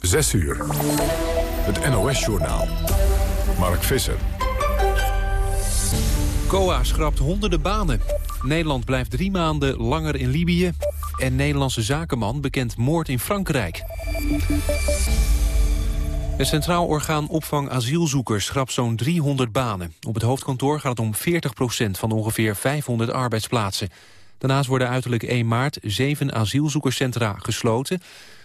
6 uur. Het NOS-journaal. Mark Visser. COA schrapt honderden banen. Nederland blijft drie maanden langer in Libië. En Nederlandse zakenman bekent moord in Frankrijk. Het Centraal Orgaan Opvang Asielzoekers schrapt zo'n 300 banen. Op het hoofdkantoor gaat het om 40% van ongeveer 500 arbeidsplaatsen. Daarnaast worden uiterlijk 1 maart zeven asielzoekerscentra gesloten...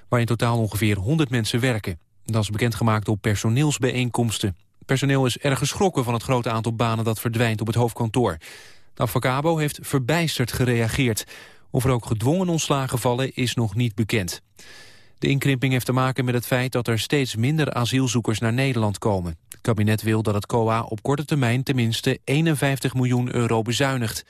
waar in totaal ongeveer 100 mensen werken. Dat is bekendgemaakt op personeelsbijeenkomsten. Personeel is erg geschrokken van het grote aantal banen dat verdwijnt op het hoofdkantoor. De Avocabo heeft verbijsterd gereageerd. Of er ook gedwongen ontslagen vallen is nog niet bekend. De inkrimping heeft te maken met het feit dat er steeds minder asielzoekers naar Nederland komen. Het kabinet wil dat het COA op korte termijn tenminste 51 miljoen euro bezuinigt.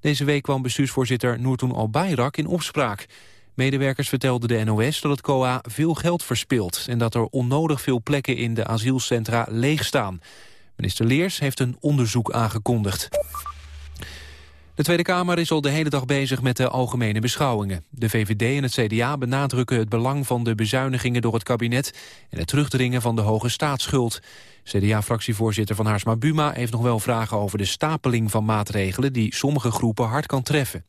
Deze week kwam bestuursvoorzitter Noortoen Albayrak in opspraak. Medewerkers vertelden de NOS dat het COA veel geld verspilt... en dat er onnodig veel plekken in de asielcentra leeg staan. Minister Leers heeft een onderzoek aangekondigd. De Tweede Kamer is al de hele dag bezig met de algemene beschouwingen. De VVD en het CDA benadrukken het belang van de bezuinigingen door het kabinet... en het terugdringen van de hoge staatsschuld. CDA-fractievoorzitter Van Haarsma Buma heeft nog wel vragen over de stapeling van maatregelen... die sommige groepen hard kan treffen.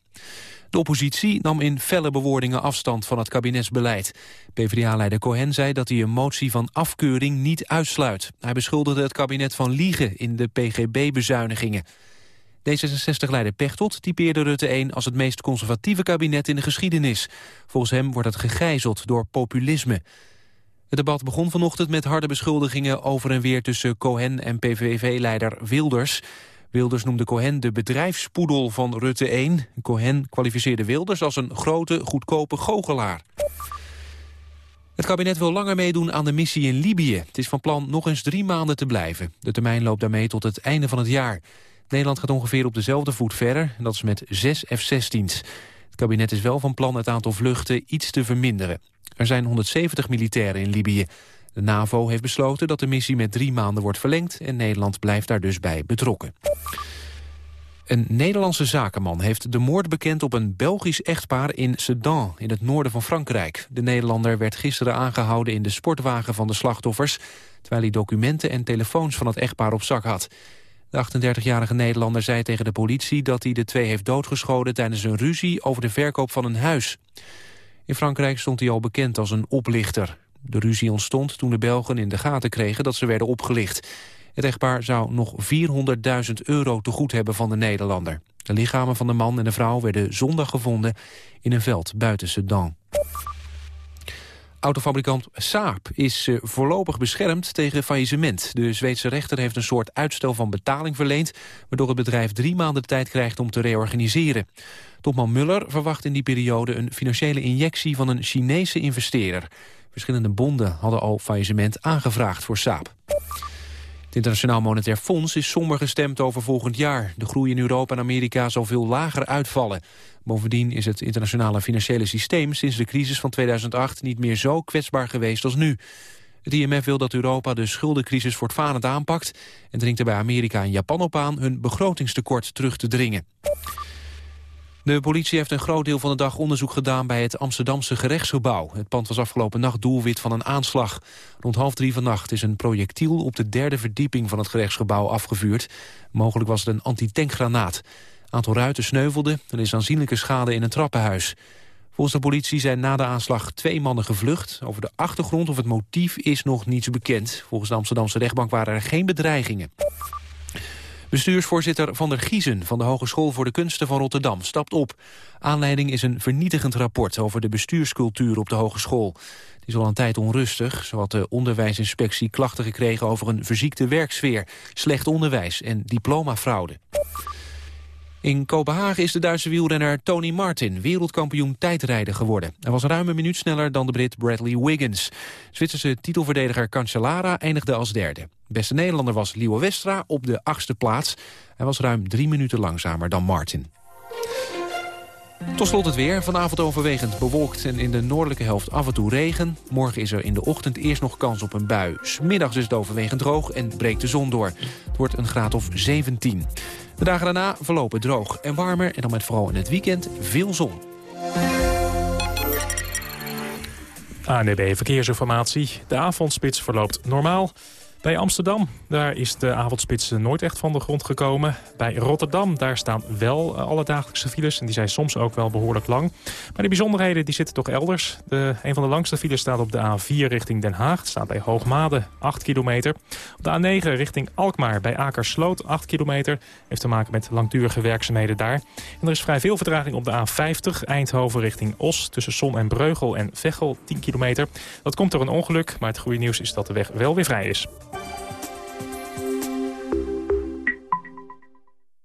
De oppositie nam in felle bewoordingen afstand van het kabinetsbeleid. PvdA-leider Cohen zei dat hij een motie van afkeuring niet uitsluit. Hij beschuldigde het kabinet van liegen in de PGB-bezuinigingen. D66-leider Pechtold typeerde Rutte 1 als het meest conservatieve kabinet in de geschiedenis. Volgens hem wordt het gegijzeld door populisme. Het debat begon vanochtend met harde beschuldigingen over en weer tussen Cohen en PVV-leider Wilders. Wilders noemde Cohen de bedrijfspoedel van Rutte 1. Cohen kwalificeerde Wilders als een grote, goedkope goochelaar. Het kabinet wil langer meedoen aan de missie in Libië. Het is van plan nog eens drie maanden te blijven. De termijn loopt daarmee tot het einde van het jaar. Nederland gaat ongeveer op dezelfde voet verder, en dat is met zes F-16's. Het kabinet is wel van plan het aantal vluchten iets te verminderen. Er zijn 170 militairen in Libië. De NAVO heeft besloten dat de missie met drie maanden wordt verlengd... en Nederland blijft daar dus bij betrokken. Een Nederlandse zakenman heeft de moord bekend op een Belgisch echtpaar in Sedan, in het noorden van Frankrijk. De Nederlander werd gisteren aangehouden in de sportwagen van de slachtoffers, terwijl hij documenten en telefoons van het echtpaar op zak had. De 38-jarige Nederlander zei tegen de politie dat hij de twee heeft doodgeschoten tijdens een ruzie over de verkoop van een huis. In Frankrijk stond hij al bekend als een oplichter. De ruzie ontstond toen de Belgen in de gaten kregen dat ze werden opgelicht. Het echtpaar zou nog 400.000 euro te goed hebben van de Nederlander. De lichamen van de man en de vrouw werden zondag gevonden in een veld buiten Sedan. Autofabrikant Saab is eh, voorlopig beschermd tegen faillissement. De Zweedse rechter heeft een soort uitstel van betaling verleend... waardoor het bedrijf drie maanden de tijd krijgt om te reorganiseren. Topman Muller verwacht in die periode een financiële injectie van een Chinese investeerder. Verschillende bonden hadden al faillissement aangevraagd voor Saab. Het Internationaal Monetair Fonds is somber gestemd over volgend jaar. De groei in Europa en Amerika zal veel lager uitvallen. Bovendien is het internationale financiële systeem sinds de crisis van 2008 niet meer zo kwetsbaar geweest als nu. Het IMF wil dat Europa de schuldencrisis voortvarend aanpakt... en dringt er bij Amerika en Japan op aan hun begrotingstekort terug te dringen. De politie heeft een groot deel van de dag onderzoek gedaan bij het Amsterdamse gerechtsgebouw. Het pand was afgelopen nacht doelwit van een aanslag. Rond half drie vannacht is een projectiel op de derde verdieping van het gerechtsgebouw afgevuurd. Mogelijk was het een antitankgranaat. Aantal ruiten sneuvelde, er is aanzienlijke schade in een trappenhuis. Volgens de politie zijn na de aanslag twee mannen gevlucht. Over de achtergrond of het motief is nog niets bekend. Volgens de Amsterdamse rechtbank waren er geen bedreigingen. Bestuursvoorzitter Van der Giezen van de Hogeschool voor de Kunsten van Rotterdam stapt op. Aanleiding is een vernietigend rapport over de bestuurscultuur op de hogeschool. Het is al een tijd onrustig. Zo had de onderwijsinspectie klachten gekregen over een verziekte werksfeer, slecht onderwijs en diplomafraude. In Kopenhagen is de Duitse wielrenner Tony Martin wereldkampioen tijdrijden geworden. Hij was ruim een minuut sneller dan de Brit Bradley Wiggins. Zwitserse titelverdediger Cancellara eindigde als derde. Beste Nederlander was Leo Westra op de achtste plaats. Hij was ruim drie minuten langzamer dan Martin. Tot slot het weer. Vanavond overwegend bewolkt en in de noordelijke helft af en toe regen. Morgen is er in de ochtend eerst nog kans op een bui. Smiddags is het overwegend droog en breekt de zon door. Het wordt een graad of 17. De dagen daarna verlopen droog en warmer... en dan met vooral in het weekend veel zon. ANDB Verkeersinformatie. De avondspits verloopt normaal. Bij Amsterdam, daar is de avondspits nooit echt van de grond gekomen. Bij Rotterdam, daar staan wel eh, alle dagelijkse files. En die zijn soms ook wel behoorlijk lang. Maar de bijzonderheden die zitten toch elders. De, een van de langste files staat op de A4 richting Den Haag. Staat bij Hoogmade, 8 kilometer. Op de A9 richting Alkmaar bij Akersloot, 8 kilometer. Heeft te maken met langdurige werkzaamheden daar. En er is vrij veel vertraging op de A50 Eindhoven richting Os. Tussen Son en Breugel en Veghel, 10 kilometer. Dat komt door een ongeluk, maar het goede nieuws is dat de weg wel weer vrij is.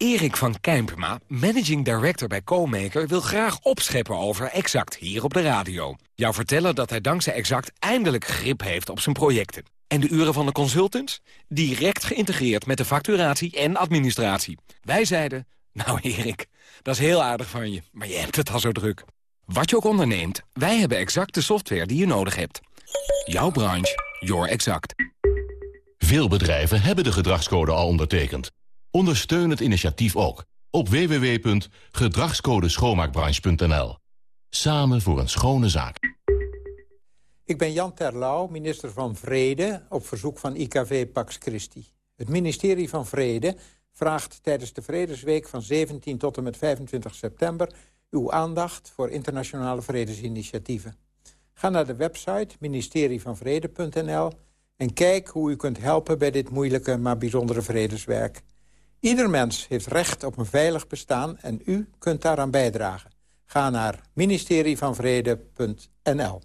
Erik van Kijmpema, managing director bij Co-Maker... wil graag opscheppen over Exact hier op de radio. Jou vertellen dat hij dankzij Exact eindelijk grip heeft op zijn projecten. En de uren van de consultants? Direct geïntegreerd met de facturatie en administratie. Wij zeiden, nou Erik, dat is heel aardig van je, maar je hebt het al zo druk. Wat je ook onderneemt, wij hebben exact de software die je nodig hebt. Jouw branche, your exact. Veel bedrijven hebben de gedragscode al ondertekend. Ondersteun het initiatief ook op www.gedragscodeschoonmaakbranche.nl. Samen voor een schone zaak. Ik ben Jan Terlouw, minister van Vrede, op verzoek van IKV Pax Christi. Het ministerie van Vrede vraagt tijdens de Vredesweek van 17 tot en met 25 september... uw aandacht voor internationale vredesinitiatieven. Ga naar de website ministerievanvrede.nl en kijk hoe u kunt helpen bij dit moeilijke maar bijzondere vredeswerk. Ieder mens heeft recht op een veilig bestaan en u kunt daaraan bijdragen. Ga naar ministerievanvrede.nl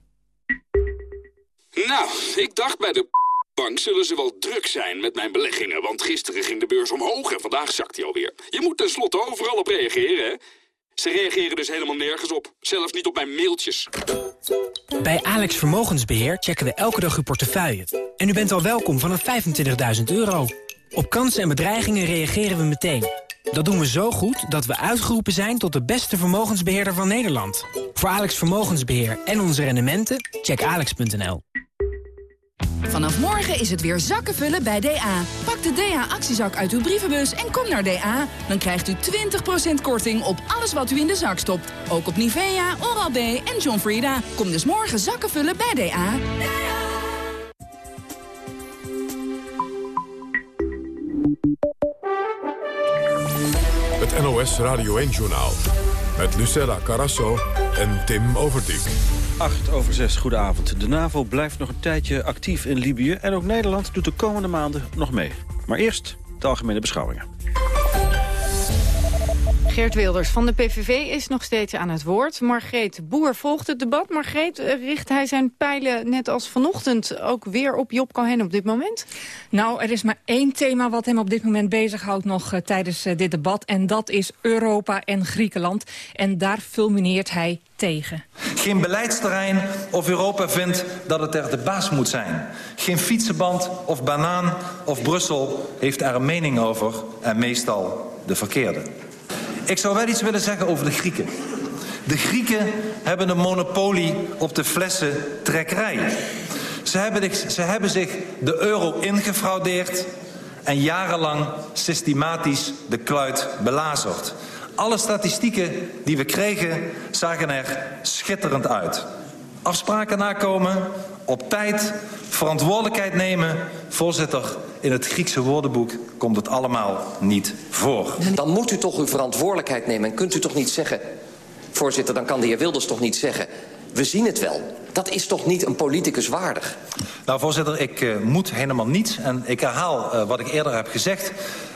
Nou, ik dacht bij de bank zullen ze wel druk zijn met mijn beleggingen... want gisteren ging de beurs omhoog en vandaag zakt hij alweer. Je moet tenslotte overal op reageren, hè? Ze reageren dus helemaal nergens op. Zelfs niet op mijn mailtjes. Bij Alex Vermogensbeheer checken we elke dag uw portefeuille. En u bent al welkom vanaf 25.000 euro. Op kansen en bedreigingen reageren we meteen. Dat doen we zo goed dat we uitgeroepen zijn tot de beste vermogensbeheerder van Nederland. Voor Alex Vermogensbeheer en onze rendementen, check alex.nl. Vanaf morgen is het weer zakken vullen bij DA. Pak de DA-actiezak uit uw brievenbus en kom naar DA. Dan krijgt u 20% korting op alles wat u in de zak stopt. Ook op Nivea, Oral-B en John Frieda. Kom dus morgen zakken vullen bij DA. NOS Radio 1-journaal. Met Lucella Carasso en Tim Overdijk. 8 over 6, goedenavond. De NAVO blijft nog een tijdje actief in Libië... en ook Nederland doet de komende maanden nog mee. Maar eerst de algemene beschouwingen. Geert Wilders van de PVV is nog steeds aan het woord. Margreet Boer volgt het debat. Margreet, eh, richt hij zijn pijlen net als vanochtend ook weer op Job Cohen op dit moment? Nou, er is maar één thema wat hem op dit moment bezighoudt nog uh, tijdens uh, dit debat. En dat is Europa en Griekenland. En daar fulmineert hij tegen. Geen beleidsterrein of Europa vindt dat het er de baas moet zijn. Geen fietsenband of banaan of Brussel heeft er een mening over. En meestal de verkeerde. Ik zou wel iets willen zeggen over de Grieken. De Grieken hebben een monopolie op de flessentrekkerij. Ze hebben, ze hebben zich de euro ingefraudeerd en jarenlang systematisch de kluit belazerd. Alle statistieken die we kregen zagen er schitterend uit. Afspraken nakomen, op tijd, verantwoordelijkheid nemen. Voorzitter, in het Griekse woordenboek komt het allemaal niet voor. Dan moet u toch uw verantwoordelijkheid nemen. En kunt u toch niet zeggen... Voorzitter, dan kan de heer Wilders toch niet zeggen... we zien het wel. Dat is toch niet een politicus waardig? Nou, voorzitter, ik uh, moet helemaal niets. En ik herhaal uh, wat ik eerder heb gezegd.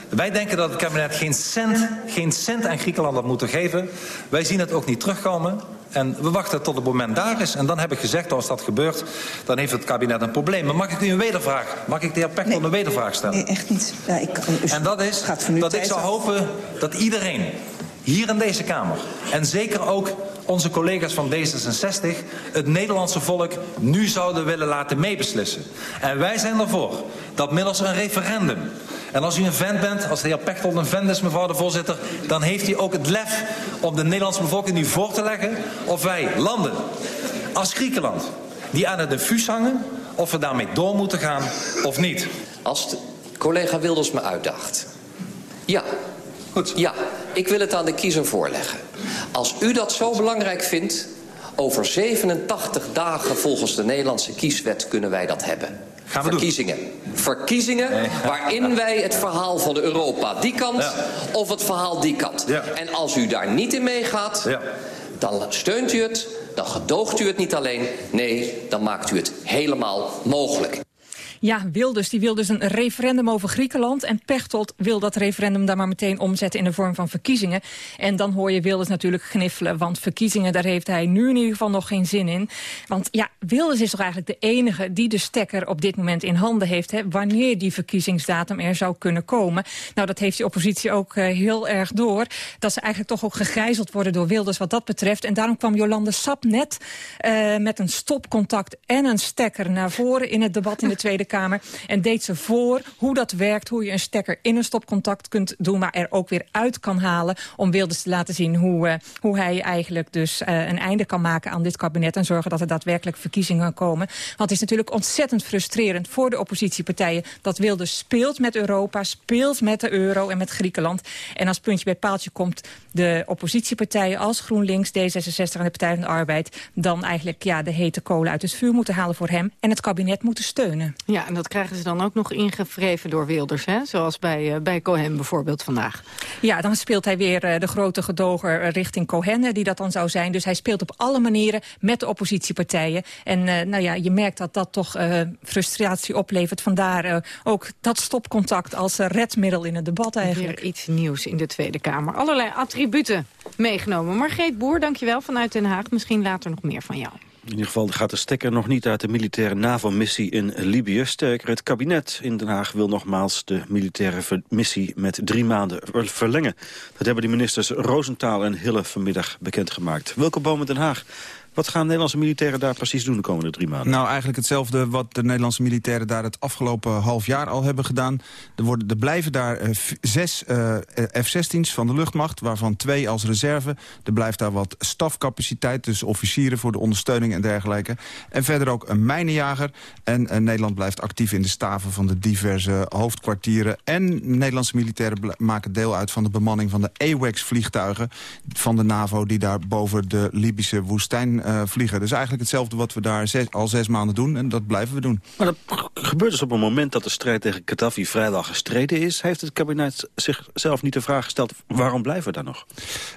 Wij denken dat het kabinet geen cent, geen cent aan Griekenland had moeten geven. Wij zien het ook niet terugkomen. En we wachten tot het moment daar is. En dan heb ik gezegd, als dat gebeurt, dan heeft het kabinet een probleem. Maar mag ik u een wedervraag? Mag ik de heer Pechtold nee, een wedervraag stellen? Nee, echt niet. Ja, ik, dus en dat is dat ik zou af. hopen dat iedereen hier in deze Kamer... en zeker ook onze collega's van D66 het Nederlandse volk nu zouden willen laten meebeslissen. En wij zijn ervoor dat middels een referendum en als u een vent bent, als de heer Pechtold een vent is, mevrouw de voorzitter... dan heeft hij ook het lef om de Nederlandse bevolking nu voor te leggen... of wij landen als Griekenland die aan het infuus hangen... of we daarmee door moeten gaan of niet. Als de collega Wilders me uitdaagt. Ja. Goed. Ja, ik wil het aan de kiezer voorleggen. Als u dat zo belangrijk vindt... over 87 dagen volgens de Nederlandse kieswet kunnen wij dat hebben. Gaan we Verkiezingen. Verkiezingen waarin wij het verhaal van Europa die kant of het verhaal die kant. Ja. En als u daar niet in meegaat, dan steunt u het, dan gedoogt u het niet alleen. Nee, dan maakt u het helemaal mogelijk. Ja, Wilders die wil dus een referendum over Griekenland. En Pechtold wil dat referendum daar maar meteen omzetten in de vorm van verkiezingen. En dan hoor je Wilders natuurlijk gniffelen. Want verkiezingen, daar heeft hij nu in ieder geval nog geen zin in. Want ja, Wilders is toch eigenlijk de enige die de stekker op dit moment in handen heeft. Hè, wanneer die verkiezingsdatum er zou kunnen komen. Nou, dat heeft die oppositie ook uh, heel erg door. Dat ze eigenlijk toch ook gegijzeld worden door Wilders wat dat betreft. En daarom kwam Jolande Sap net uh, met een stopcontact en een stekker naar voren in het debat in de Tweede Kamer. En deed ze voor hoe dat werkt, hoe je een stekker in een stopcontact kunt doen... maar er ook weer uit kan halen om Wilders te laten zien... hoe, uh, hoe hij eigenlijk dus uh, een einde kan maken aan dit kabinet... en zorgen dat er daadwerkelijk verkiezingen komen. Want het is natuurlijk ontzettend frustrerend voor de oppositiepartijen... dat Wilders speelt met Europa, speelt met de euro en met Griekenland. En als puntje bij paaltje komt de oppositiepartijen als GroenLinks, D66 en de Partij van de Arbeid... dan eigenlijk ja, de hete kolen uit het vuur moeten halen voor hem... en het kabinet moeten steunen. Ja, en dat krijgen ze dan ook nog ingevreven door Wilders, hè? zoals bij, uh, bij Cohen bijvoorbeeld vandaag. Ja, dan speelt hij weer uh, de grote gedoger uh, richting Cohen, die dat dan zou zijn. Dus hij speelt op alle manieren met de oppositiepartijen. En nou ja, je merkt dat dat toch frustratie oplevert. Vandaar ook dat stopcontact als redmiddel in het debat eigenlijk. Weer iets nieuws in de Tweede Kamer. Allerlei attributen meegenomen. Margreet Boer, dankjewel vanuit Den Haag. Misschien later nog meer van jou. In ieder geval gaat de stekker nog niet uit de militaire NAVO-missie in Libië. Sterker, het kabinet in Den Haag wil nogmaals de militaire missie met drie maanden verlengen. Dat hebben de ministers Roosentaal en Hille vanmiddag bekendgemaakt. Welke boom in Den Haag? Wat gaan Nederlandse militairen daar precies doen de komende drie maanden? Nou, eigenlijk hetzelfde wat de Nederlandse militairen daar het afgelopen half jaar al hebben gedaan. Er, worden, er blijven daar uh, zes uh, F-16's van de luchtmacht, waarvan twee als reserve. Er blijft daar wat stafcapaciteit, dus officieren voor de ondersteuning en dergelijke. En verder ook een mijnenjager. En uh, Nederland blijft actief in de staven van de diverse hoofdkwartieren. En Nederlandse militairen maken deel uit van de bemanning van de AWACS-vliegtuigen van de NAVO... die daar boven de Libische woestijn uh, vliegen. Dus eigenlijk hetzelfde wat we daar zes, al zes maanden doen. En dat blijven we doen. Maar dat gebeurt dus op een moment dat de strijd tegen Gaddafi vrijwel gestreden is. Heeft het kabinet zichzelf niet de vraag gesteld... waarom blijven we daar nog?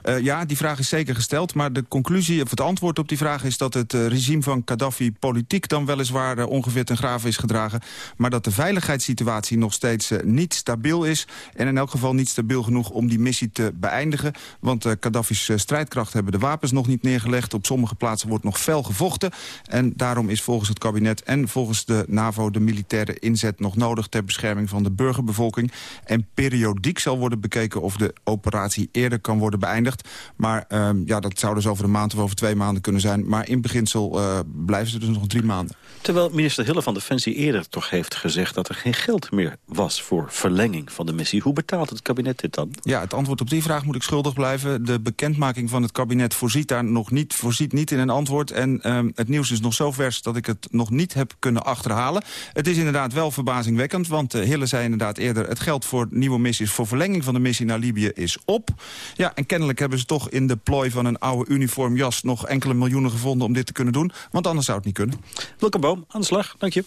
Uh, ja, die vraag is zeker gesteld. Maar de conclusie, of het antwoord op die vraag is... dat het uh, regime van Gaddafi politiek dan weliswaar ongeveer ten graven is gedragen. Maar dat de veiligheidssituatie nog steeds niet stabiel is. En in elk geval niet stabiel genoeg om die missie te beëindigen. Want Gaddafi's strijdkrachten hebben de wapens nog niet neergelegd. Op sommige plaatsen wordt nog fel gevochten. En daarom is volgens het kabinet en volgens de NAVO de militaire inzet nog nodig... ter bescherming van de burgerbevolking. En periodiek zal worden bekeken of de operatie eerder kan worden beëindigd. Maar uh, ja, dat zou dus over een maand of over twee maanden kunnen zijn. Maar in beginsel uh, blijven ze dus nog drie maanden. Terwijl minister Hille van Defensie eerder toch heeft gezegd... dat er geen geld meer was voor verlenging van de missie. Hoe betaalt het kabinet dit dan? Ja, het antwoord op die vraag moet ik schuldig blijven. De bekendmaking van het kabinet voorziet daar nog niet, voorziet niet in een antwoord. En uh, het nieuws is nog zo vers dat ik het nog niet heb kunnen achterhalen. Het is inderdaad wel verbazingwekkend, want uh, Hille zei inderdaad eerder... het geld voor nieuwe missies, voor verlenging van de missie naar Libië is op. Ja, en kennelijk hebben ze toch in de plooi van een oude uniformjas... nog enkele miljoenen gevonden om dit te kunnen doen. Want anders zou het niet kunnen. Wilke Boom, aan de slag. Dank je.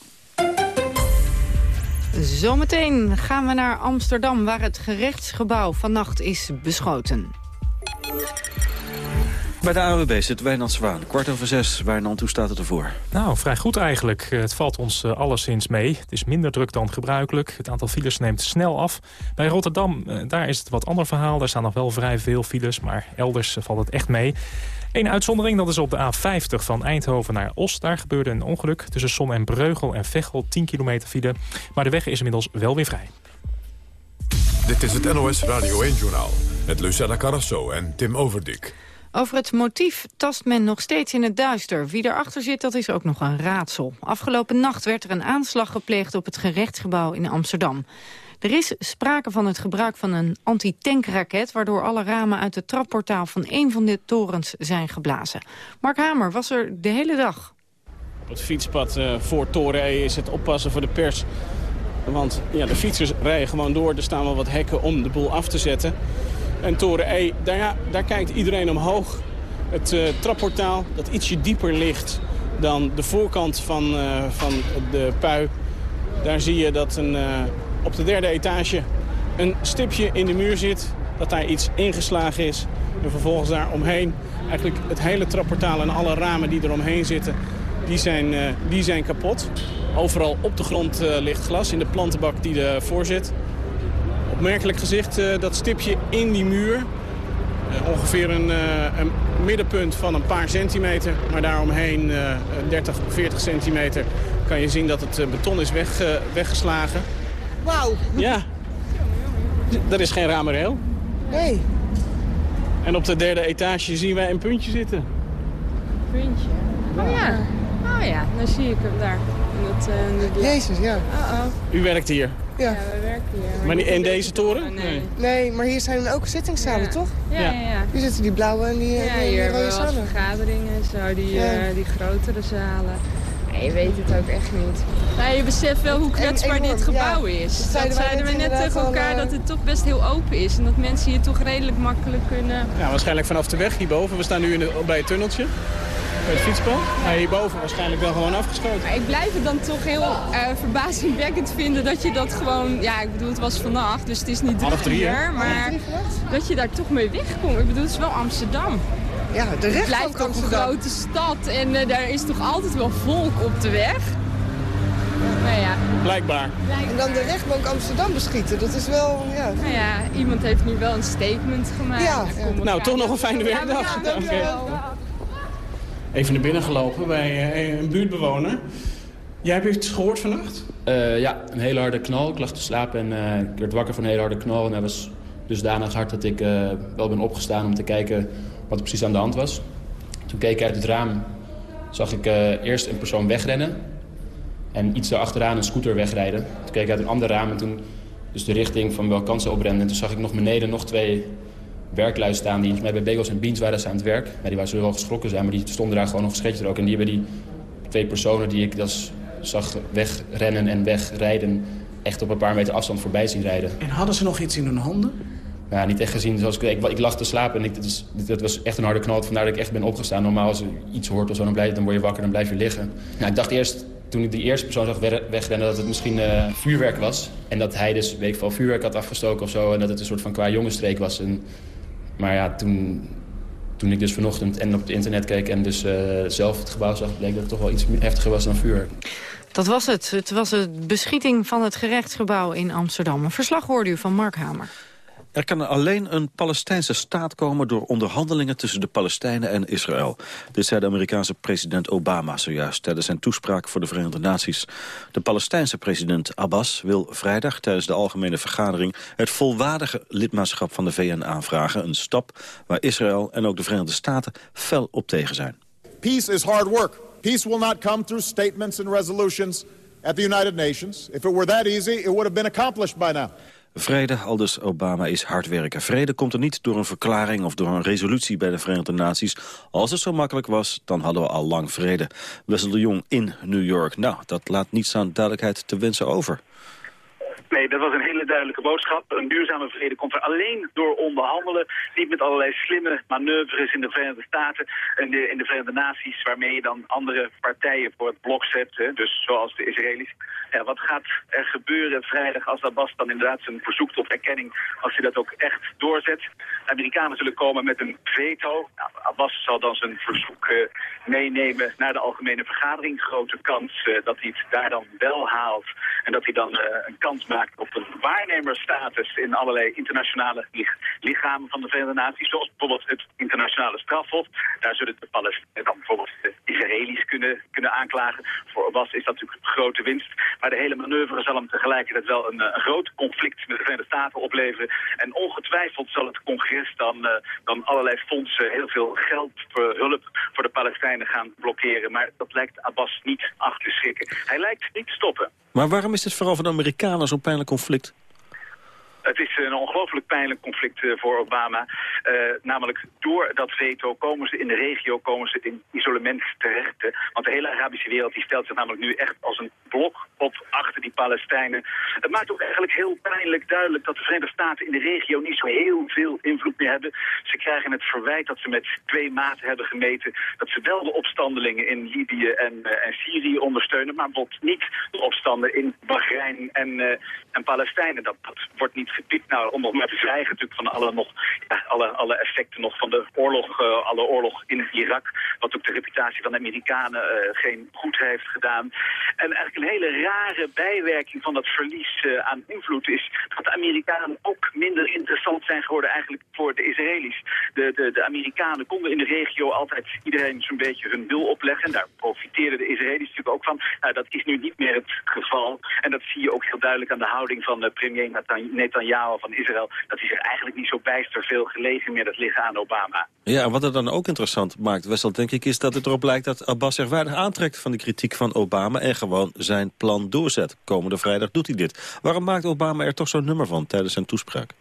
Zometeen gaan we naar Amsterdam, waar het gerechtsgebouw vannacht is beschoten. Bij de AWB zit Wijnand Zwaan. Kwart over zes. Wijnand, hoe staat het ervoor? Nou, vrij goed eigenlijk. Het valt ons uh, alleszins mee. Het is minder druk dan gebruikelijk. Het aantal files neemt snel af. Bij Rotterdam, uh, daar is het wat ander verhaal. Daar staan nog wel vrij veel files, maar elders uh, valt het echt mee. Eén uitzondering, dat is op de A50 van Eindhoven naar Os. Daar gebeurde een ongeluk tussen Som en Breugel en Veghel. 10 kilometer file. Maar de weg is inmiddels wel weer vrij. Dit is het NOS Radio 1-journaal met Lucella Carrasso en Tim Overdik. Over het motief tast men nog steeds in het duister. Wie erachter zit, dat is ook nog een raadsel. Afgelopen nacht werd er een aanslag gepleegd op het gerechtsgebouw in Amsterdam. Er is sprake van het gebruik van een antitankraket... waardoor alle ramen uit het trapportaal van een van de torens zijn geblazen. Mark Hamer was er de hele dag. Op het fietspad uh, voor Toren is het oppassen voor de pers. Want ja, de fietsers rijden gewoon door. Er staan wel wat hekken om de boel af te zetten. En Toren E, daar, daar kijkt iedereen omhoog. Het uh, trapportaal dat ietsje dieper ligt dan de voorkant van, uh, van de pui. Daar zie je dat een, uh, op de derde etage een stipje in de muur zit. Dat daar iets ingeslagen is. En vervolgens daar omheen eigenlijk het hele trapportaal en alle ramen die er omheen zitten... die zijn, die zijn kapot. Overal op de grond ligt glas in de plantenbak die ervoor zit opmerkelijk gezicht, uh, dat stipje in die muur. Uh, ongeveer een, uh, een, middenpunt van een paar centimeter. Maar daaromheen 30, 40 centimeter kan je zien dat het beton is weg, weggeslagen. Wauw. Ja. Er is geen ramereel. Nee. En op de derde etage zien wij een puntje zitten. Puntje? Oh ja. Oh ja, dan zie ik hem daar. Dat, uh, Jezus, ja. Uh -oh. U werkt hier? Ja, ja we werken hier. Maar, niet in deze toren? Nee. nee, maar hier zijn ook zittingszalen, ja. toch? Ja, ja, ja. Hier zitten die blauwe en die, ja, die, hier die rode zalen. vergaderingen en zo, die, ja. uh, die grotere zalen. Nee, je weet het ook echt niet. Nou, je beseft wel hoe kwetsbaar dit gebouw ja. is. Dat zeiden, dat zeiden we net tegen elkaar, al, dat het toch best heel open is. En dat mensen hier toch redelijk makkelijk kunnen... Ja, waarschijnlijk vanaf de weg hierboven. We staan nu in de, bij het tunneltje bij het fietspad. Maar hierboven waarschijnlijk wel gewoon afgeschoten. Maar ik blijf het dan toch heel uh, verbazingwekkend vinden dat je dat gewoon... Ja, ik bedoel, het was vannacht, dus het is niet Half drie, uur. Maar dat je daar toch mee wegkomt. Ik bedoel, het is wel Amsterdam. Ja, de Het blijft toch een grote stad en uh, daar is toch altijd wel volk op de weg. Nou ja. Blijkbaar. En dan de rechtbank Amsterdam beschieten, dat is wel, ja. Nou ja, iemand heeft nu wel een statement gemaakt. Ja. ja. Nou, toch nog een fijne werkdag. Ja, okay. Even naar binnen gelopen bij uh, een buurtbewoner. Jij hebt iets gehoord vannacht? Uh, ja, een hele harde knal. Ik lag te slapen en uh, ik werd wakker van een hele harde knal. En dat was dusdanig hard dat ik wel ben opgestaan om te kijken wat er precies aan de hand was. Toen keek ik uit het raam, zag ik eerst een persoon wegrennen. En iets daarachteraan een scooter wegrijden. Toen keek ik uit een ander raam en toen dus de richting van welke kant ze. En toen zag ik nog beneden nog twee werklui staan die bij Bagels en Beans waren ze aan het werk. Ja, die waren zo wel geschrokken zijn, maar die stonden daar gewoon nog geschetst er ook. En die hebben die twee personen die ik dus zag wegrennen en wegrijden... echt op een paar meter afstand voorbij zien rijden. En hadden ze nog iets in hun handen? Ja, niet echt gezien. Zoals ik, ik, ik lag te slapen en ik, dit, is, dit, was echt een harde knal. Vandaar dat ik echt ben opgestaan. Normaal als je iets hoort of zo, dan, blijf, dan word je wakker en dan blijf je liggen. Ja, ik dacht eerst, toen ik die eerste persoon zag wegrennen, dat het misschien uh, vuurwerk was. En dat hij dus, weet ik veel, vuurwerk had afgestoken of zo. En dat het een soort van qua jongensstreek was. En, maar ja, toen, toen ik dus vanochtend en op het internet keek en dus uh, zelf het gebouw zag... bleek dat het toch wel iets heftiger was dan vuur. Dat was het. Het was de beschieting van het gerechtsgebouw in Amsterdam. Een verslag hoorde u van Mark Hamer. Er kan alleen een Palestijnse staat komen door onderhandelingen tussen de Palestijnen en Israël. Dit zei de Amerikaanse president Obama zojuist tijdens zijn toespraak voor de Verenigde Naties. De Palestijnse president Abbas wil vrijdag tijdens de algemene vergadering het volwaardige lidmaatschap van de VN aanvragen. Een stap waar Israël en ook de Verenigde Staten fel op tegen zijn. Peace is hard work. Peace will not come through statements and resolutions at the United Nations. If it were that easy, it would have been accomplished by now. Vrede, aldus Obama, is hard werken. Vrede komt er niet door een verklaring of door een resolutie bij de Verenigde Naties. Als het zo makkelijk was, dan hadden we al lang vrede. Wessel de Jong in New York. Nou, dat laat niets aan duidelijkheid te wensen over. Nee, dat was een hele duidelijke boodschap. Een duurzame vrede komt er alleen door onderhandelen. Niet met allerlei slimme manoeuvres in de Verenigde Staten en de, in de Verenigde Naties... waarmee je dan andere partijen voor het blok zet. Dus zoals de Israëli's. Ja, wat gaat er gebeuren vrijdag als Abbas dan inderdaad zijn verzoek tot erkenning... als hij dat ook echt doorzet? De Amerikanen zullen komen met een veto. Nou, Abbas zal dan zijn verzoek uh, meenemen naar de algemene vergadering. Grote kans uh, dat hij het daar dan wel haalt. En dat hij dan uh, een kans maakt op een waarnemersstatus in allerlei internationale lichamen van de Verenigde Naties. Zoals bijvoorbeeld het internationale strafhof. Daar zullen de Palestijnen dan bijvoorbeeld de Israëli's kunnen, kunnen aanklagen. Voor Abbas is dat natuurlijk een grote winst. Maar de hele manoeuvre zal hem tegelijkertijd wel een, een groot conflict met de Verenigde Staten opleveren. En ongetwijfeld zal het congres dan, dan allerlei fondsen, heel veel geld, voor hulp voor de Palestijnen gaan blokkeren. Maar dat lijkt Abbas niet af te schrikken. Hij lijkt niet te stoppen. Maar waarom is het vooral voor de Amerikanen zo'n pijnlijk conflict? Het is een ongelooflijk pijnlijk conflict uh, voor Obama. Uh, namelijk door dat veto komen ze in de regio komen ze in isolement terecht. Want de hele Arabische wereld die stelt zich namelijk nu echt als een blok op achter die Palestijnen. Het maakt ook eigenlijk heel pijnlijk duidelijk dat de Verenigde Staten in de regio niet zo heel veel invloed meer hebben. Ze krijgen het verwijt dat ze met twee maten hebben gemeten dat ze wel de opstandelingen in Libië en, uh, en Syrië ondersteunen, maar bijvoorbeeld niet de opstanden in Bahrein en, en Palestijnen. Dat, wordt niet gepiept. Nou, om nog maar te zwijgen natuurlijk van alle, nog, ja, alle, alle effecten nog van de oorlog, uh, alle oorlog in Irak. Wat ook de reputatie van de Amerikanen uh, geen goed heeft gedaan. En eigenlijk een hele rare bijwerking van dat verlies uh, aan invloed is dat de Amerikanen ook minder interessant zijn geworden eigenlijk voor de Israëli's. De, de, de Amerikanen konden in de regio altijd iedereen zo'n beetje hun wil opleggen. En daar profiteerden de Israëli's natuurlijk ook van. Nou, dat is nu niet meer het geval. En dat zie je ook heel duidelijk aan de houding van premier Netanyahu van Israël... dat hij zich eigenlijk niet zo bijster veel gelegen meer dat liggen aan Obama. Ja, wat het dan ook interessant maakt, Wessel, denk ik... is dat het erop lijkt dat Abbas zich weinig aantrekt van de kritiek van Obama... en gewoon zijn plan doorzet. Komende vrijdag doet hij dit. Waarom maakt Obama er toch zo'n nummer van tijdens zijn toespraak?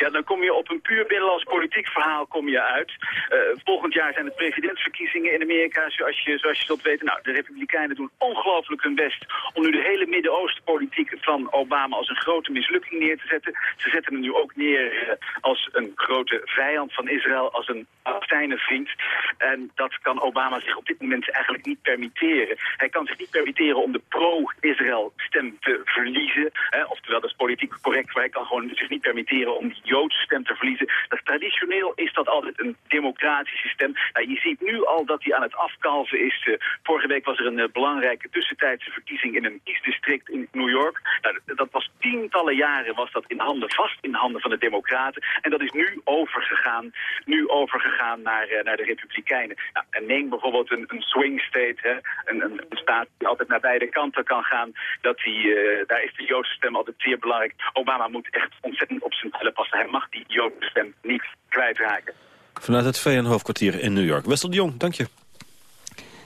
Ja, dan kom je op een puur binnenlands politiek verhaal kom je uit. Uh, volgend jaar zijn het presidentsverkiezingen in Amerika, zoals je, zoals je zult weten. Nou, de Republikeinen doen ongelooflijk hun best om nu de hele Midden-Oosten-politiek van Obama als een grote mislukking neer te zetten. Ze zetten hem nu ook neer uh, als een grote vijand van Israël, als een Palestijnenvriend. En dat kan Obama zich op dit moment eigenlijk niet permitteren. Hij kan zich niet permitteren om de pro-Israël stem te verliezen. Hè, oftewel, dat is politiek correct, maar hij kan gewoon zich niet permitteren om die Joodse stem te verliezen. Dat traditioneel is dat altijd een democratische stem. Nou, je ziet nu al dat hij aan het afkalven is. Uh, vorige week was er een uh, belangrijke tussentijdse verkiezing in een kiesdistrict in New York. Nou, dat was tientallen jaren was dat in handen, vast in handen van de democraten. En dat is nu overgegaan, nu overgegaan naar, uh, naar de republikeinen. Nou, en neem bijvoorbeeld een, een swing state, een, een, staat die altijd naar beide kanten kan gaan. Dat die, daar is de Joodse stem altijd zeer belangrijk. Obama moet echt ontzettend op zijn tellen passen. Hij mag die Joodse stem niet kwijtraken. Vanuit het VN-hoofdkwartier in New York. Wessel de Jong, dank je.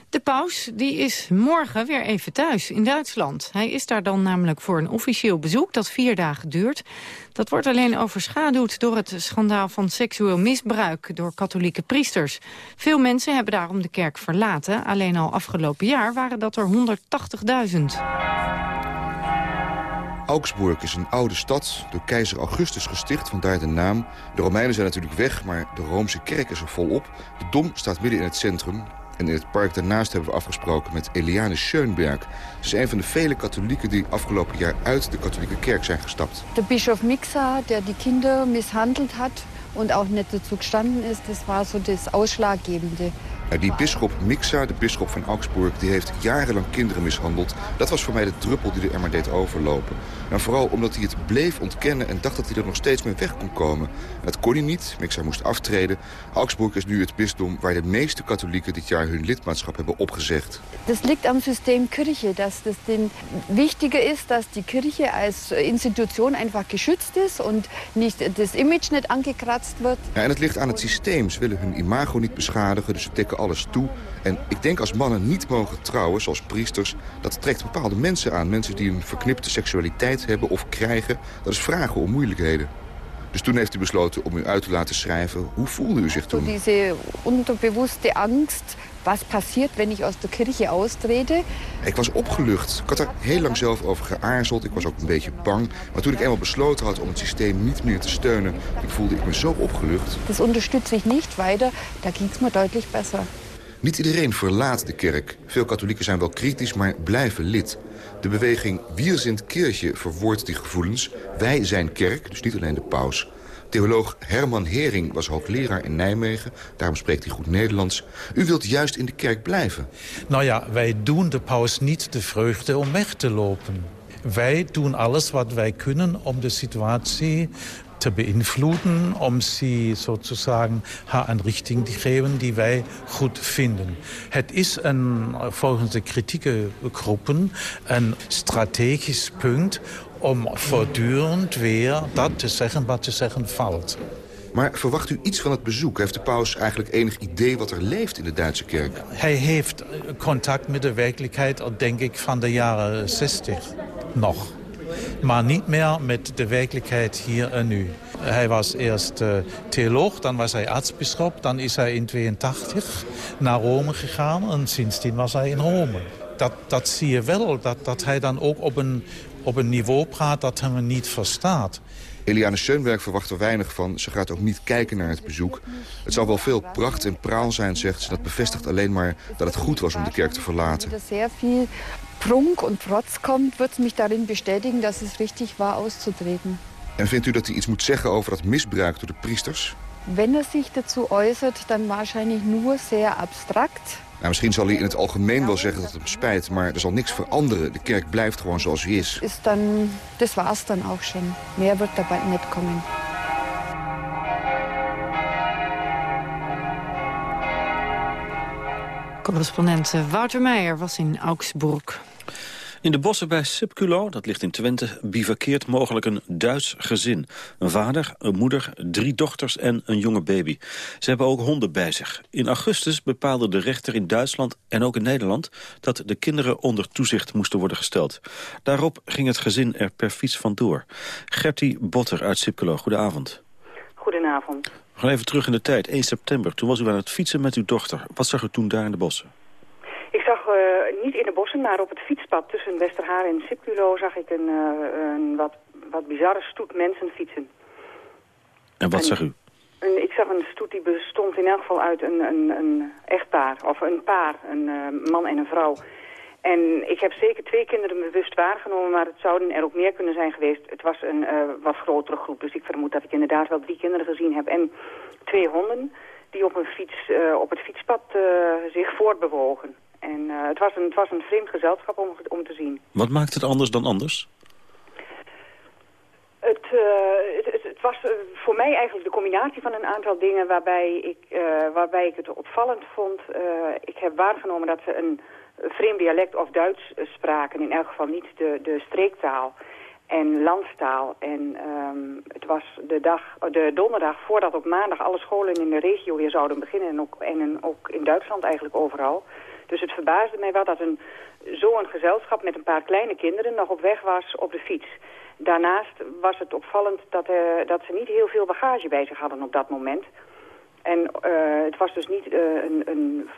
De paus die is morgen weer even thuis in Duitsland. Hij is daar dan namelijk voor een officieel bezoek dat vier dagen duurt. Dat wordt alleen overschaduwd door het schandaal van seksueel misbruik door katholieke priesters. Veel mensen hebben daarom de kerk verlaten. Alleen al afgelopen jaar waren dat er 180.000. Augsburg is een oude stad, door keizer Augustus gesticht, vandaar de naam. De Romeinen zijn natuurlijk weg, maar de Roomse kerk is er volop. De Dom staat midden in het centrum. En in het park daarnaast hebben we afgesproken met Eliane Schönberg. Ze is een van de vele katholieken die afgelopen jaar uit de katholieke kerk zijn gestapt. De bischof Mixa, die Kinder mishandeld had en ook net dazu gestanden is, dat was zo das Ausschlaggebende. Die bisschop Mixa, de bisschop van Augsburg, die heeft jarenlang kinderen mishandeld. Dat was voor mij de druppel die er maar deed overlopen. Nou, vooral omdat hij het bleef ontkennen en dacht dat hij er nog steeds mee weg kon komen. Dat kon hij niet, Mixa moest aftreden. Augsburg is nu het bisdom waar de meeste katholieken dit jaar hun lidmaatschap hebben opgezegd. Dat ligt am systeem Kirche, dat het den wichtiger is dat die Kirche als institution einfach geschützt is en niet het image niet aangekratst wordt. Ja, en het ligt aan het systeem. Ze willen hun imago niet beschadigen, dus ze alles toe. En ik denk als mannen niet mogen trouwen, zoals priesters... dat trekt bepaalde mensen aan. Mensen die een verknipte seksualiteit hebben of krijgen. Dat is vragen om moeilijkheden. Dus toen heeft u besloten om u uit te laten schrijven. Hoe voelde u zich toen? Deze onderbewuste angst wat passiert wenn ik uit de Kirche austrete? Ik was opgelucht. Ik had er heel lang zelf over geaarzeld. Ik was ook een beetje bang. Maar toen ik eenmaal besloten had om het systeem niet meer te steunen... ik voelde ik me zo opgelucht. Dat onderstützt ik niet verder. Daar ging het me duidelijk beter. Niet iedereen verlaat de kerk. Veel katholieken zijn wel kritisch, maar blijven lid. De beweging Wir sind Kirche verwoordt die gevoelens. Wij zijn kerk, dus niet alleen de paus. Theoloog Herman Hering was hoogleraar in Nijmegen. Daarom spreekt hij goed Nederlands. U wilt juist in de kerk blijven. Nou ja, wij doen de paus niet de vreugde om weg te lopen. Wij doen alles wat wij kunnen om de situatie beïnvloeden om ze sozusagen haar een richting te geven die wij goed vinden. Het is een, volgens de kritieke groepen een strategisch punt om voortdurend weer dat te zeggen wat te zeggen valt. Maar verwacht u iets van het bezoek? Heeft de paus eigenlijk enig idee wat er leeft in de Duitse kerk? Hij heeft contact met de werkelijkheid, denk ik, van de jaren 60 nog. Maar niet meer met de werkelijkheid hier en nu. Hij was eerst uh, theoloog, dan was hij aartsbisschop. Dan is hij in 82 naar Rome gegaan en sindsdien was hij in Rome. Dat, dat zie je wel, dat, dat hij dan ook op een, op een niveau praat dat hem niet verstaat. Eliane Schoenberg verwacht er weinig van. Ze gaat ook niet kijken naar het bezoek. Het zal wel veel pracht en praal zijn, zegt ze. Dat bevestigt alleen maar dat het goed was om de kerk te verlaten. Er veel Prunk en Trotz komt, wird mich darin bestätigen, dass es richtig war, auszutreten. En vindt u dat hij iets moet zeggen over dat misbruik door de priesters? Wenn er sich dazu äußert, dann wahrscheinlich nur sehr abstrakt. Nou, misschien zal hij in het algemeen wel zeggen dat het hem spijt, maar er zal niks veranderen. De kerk blijft gewoon zoals hij is. Is dan, das war's dann auch schon. Meer wird dabei nicht kommen. Correspondent Wouter Meijer was in Augsburg. In de bossen bij Sipculo, dat ligt in Twente, bivakkeert mogelijk een Duits gezin. Een vader, een moeder, drie dochters en een jonge baby. Ze hebben ook honden bij zich. In augustus bepaalde de rechter in Duitsland en ook in Nederland... dat de kinderen onder toezicht moesten worden gesteld. Daarop ging het gezin er per fiets vandoor. Gertie Botter uit Sipculo, goedenavond. Goedenavond. We gaan even terug in de tijd, 1 september. Toen was u aan het fietsen met uw dochter. Wat zag u toen daar in de bossen? Ik zag uh, niet in de bossen, maar op het fietspad tussen Westerhaar en Sipculo zag ik een, uh, een wat, wat bizarre stoet mensen fietsen. En wat en, zag u? Een, ik zag een stoet die bestond in elk geval uit een, een, een echtpaar, of een paar, een uh, man en een vrouw. En ik heb zeker twee kinderen bewust waargenomen, maar het zouden er ook meer kunnen zijn geweest. Het was een uh, wat grotere groep, dus ik vermoed dat ik inderdaad wel drie kinderen gezien heb. En twee honden die op, een fiets, uh, op het fietspad zich voortbewogen. En het, was een, het was een vreemd gezelschap om, om te zien. Wat maakt het anders dan anders? Het, het, het, het, was voor mij eigenlijk de combinatie van een aantal dingen waarbij ik, waarbij ik het opvallend vond. ik heb waargenomen dat ze een vreemd dialect of Duits spraken. In elk geval niet de, de streektaal en landstaal. En um, het was de, dag, de donderdag voordat op maandag alle scholen in de regio weer zouden beginnen. En ook, en ook in Duitsland eigenlijk overal. Dus het verbaasde mij wel dat een, zo'n gezelschap met een paar kleine kinderen nog op weg was op de fiets. Daarnaast was het opvallend dat, uh, dat ze niet heel veel bagage bij zich hadden op dat moment. En uh, het was dus niet uh, een, een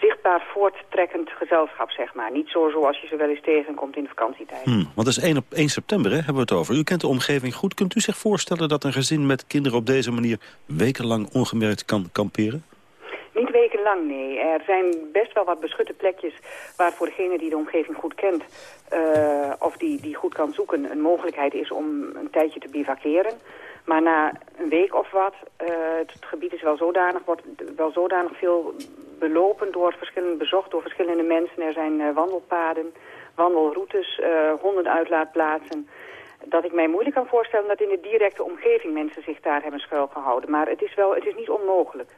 zichtbaar voorttrekkend gezelschap, zeg maar. Niet zo zoals je ze wel eens tegenkomt in de vakantietijd. Hmm, want dat is 1, op 1 september, hè, hebben we het over. U kent de omgeving goed. Kunt u zich voorstellen dat een gezin met kinderen op deze manier... wekenlang ongemerkt kan kamperen? Niet wekenlang, nee. Er zijn best wel wat beschutte plekjes waar voor degene die de omgeving goed kent... Uh, of die, die goed kan zoeken, een mogelijkheid is om een tijdje te bivakeren. Maar na een week of wat, uh, het, gebied is wel zodanig, wordt wel zodanig veel belopen door verschillende, bezocht door verschillende mensen. Er zijn uh, wandelpaden, wandelroutes, uh, hondenuitlaatplaatsen. Dat ik mij moeilijk kan voorstellen dat in de directe omgeving mensen zich daar hebben schuilgehouden. Maar het is, wel, het is niet onmogelijk.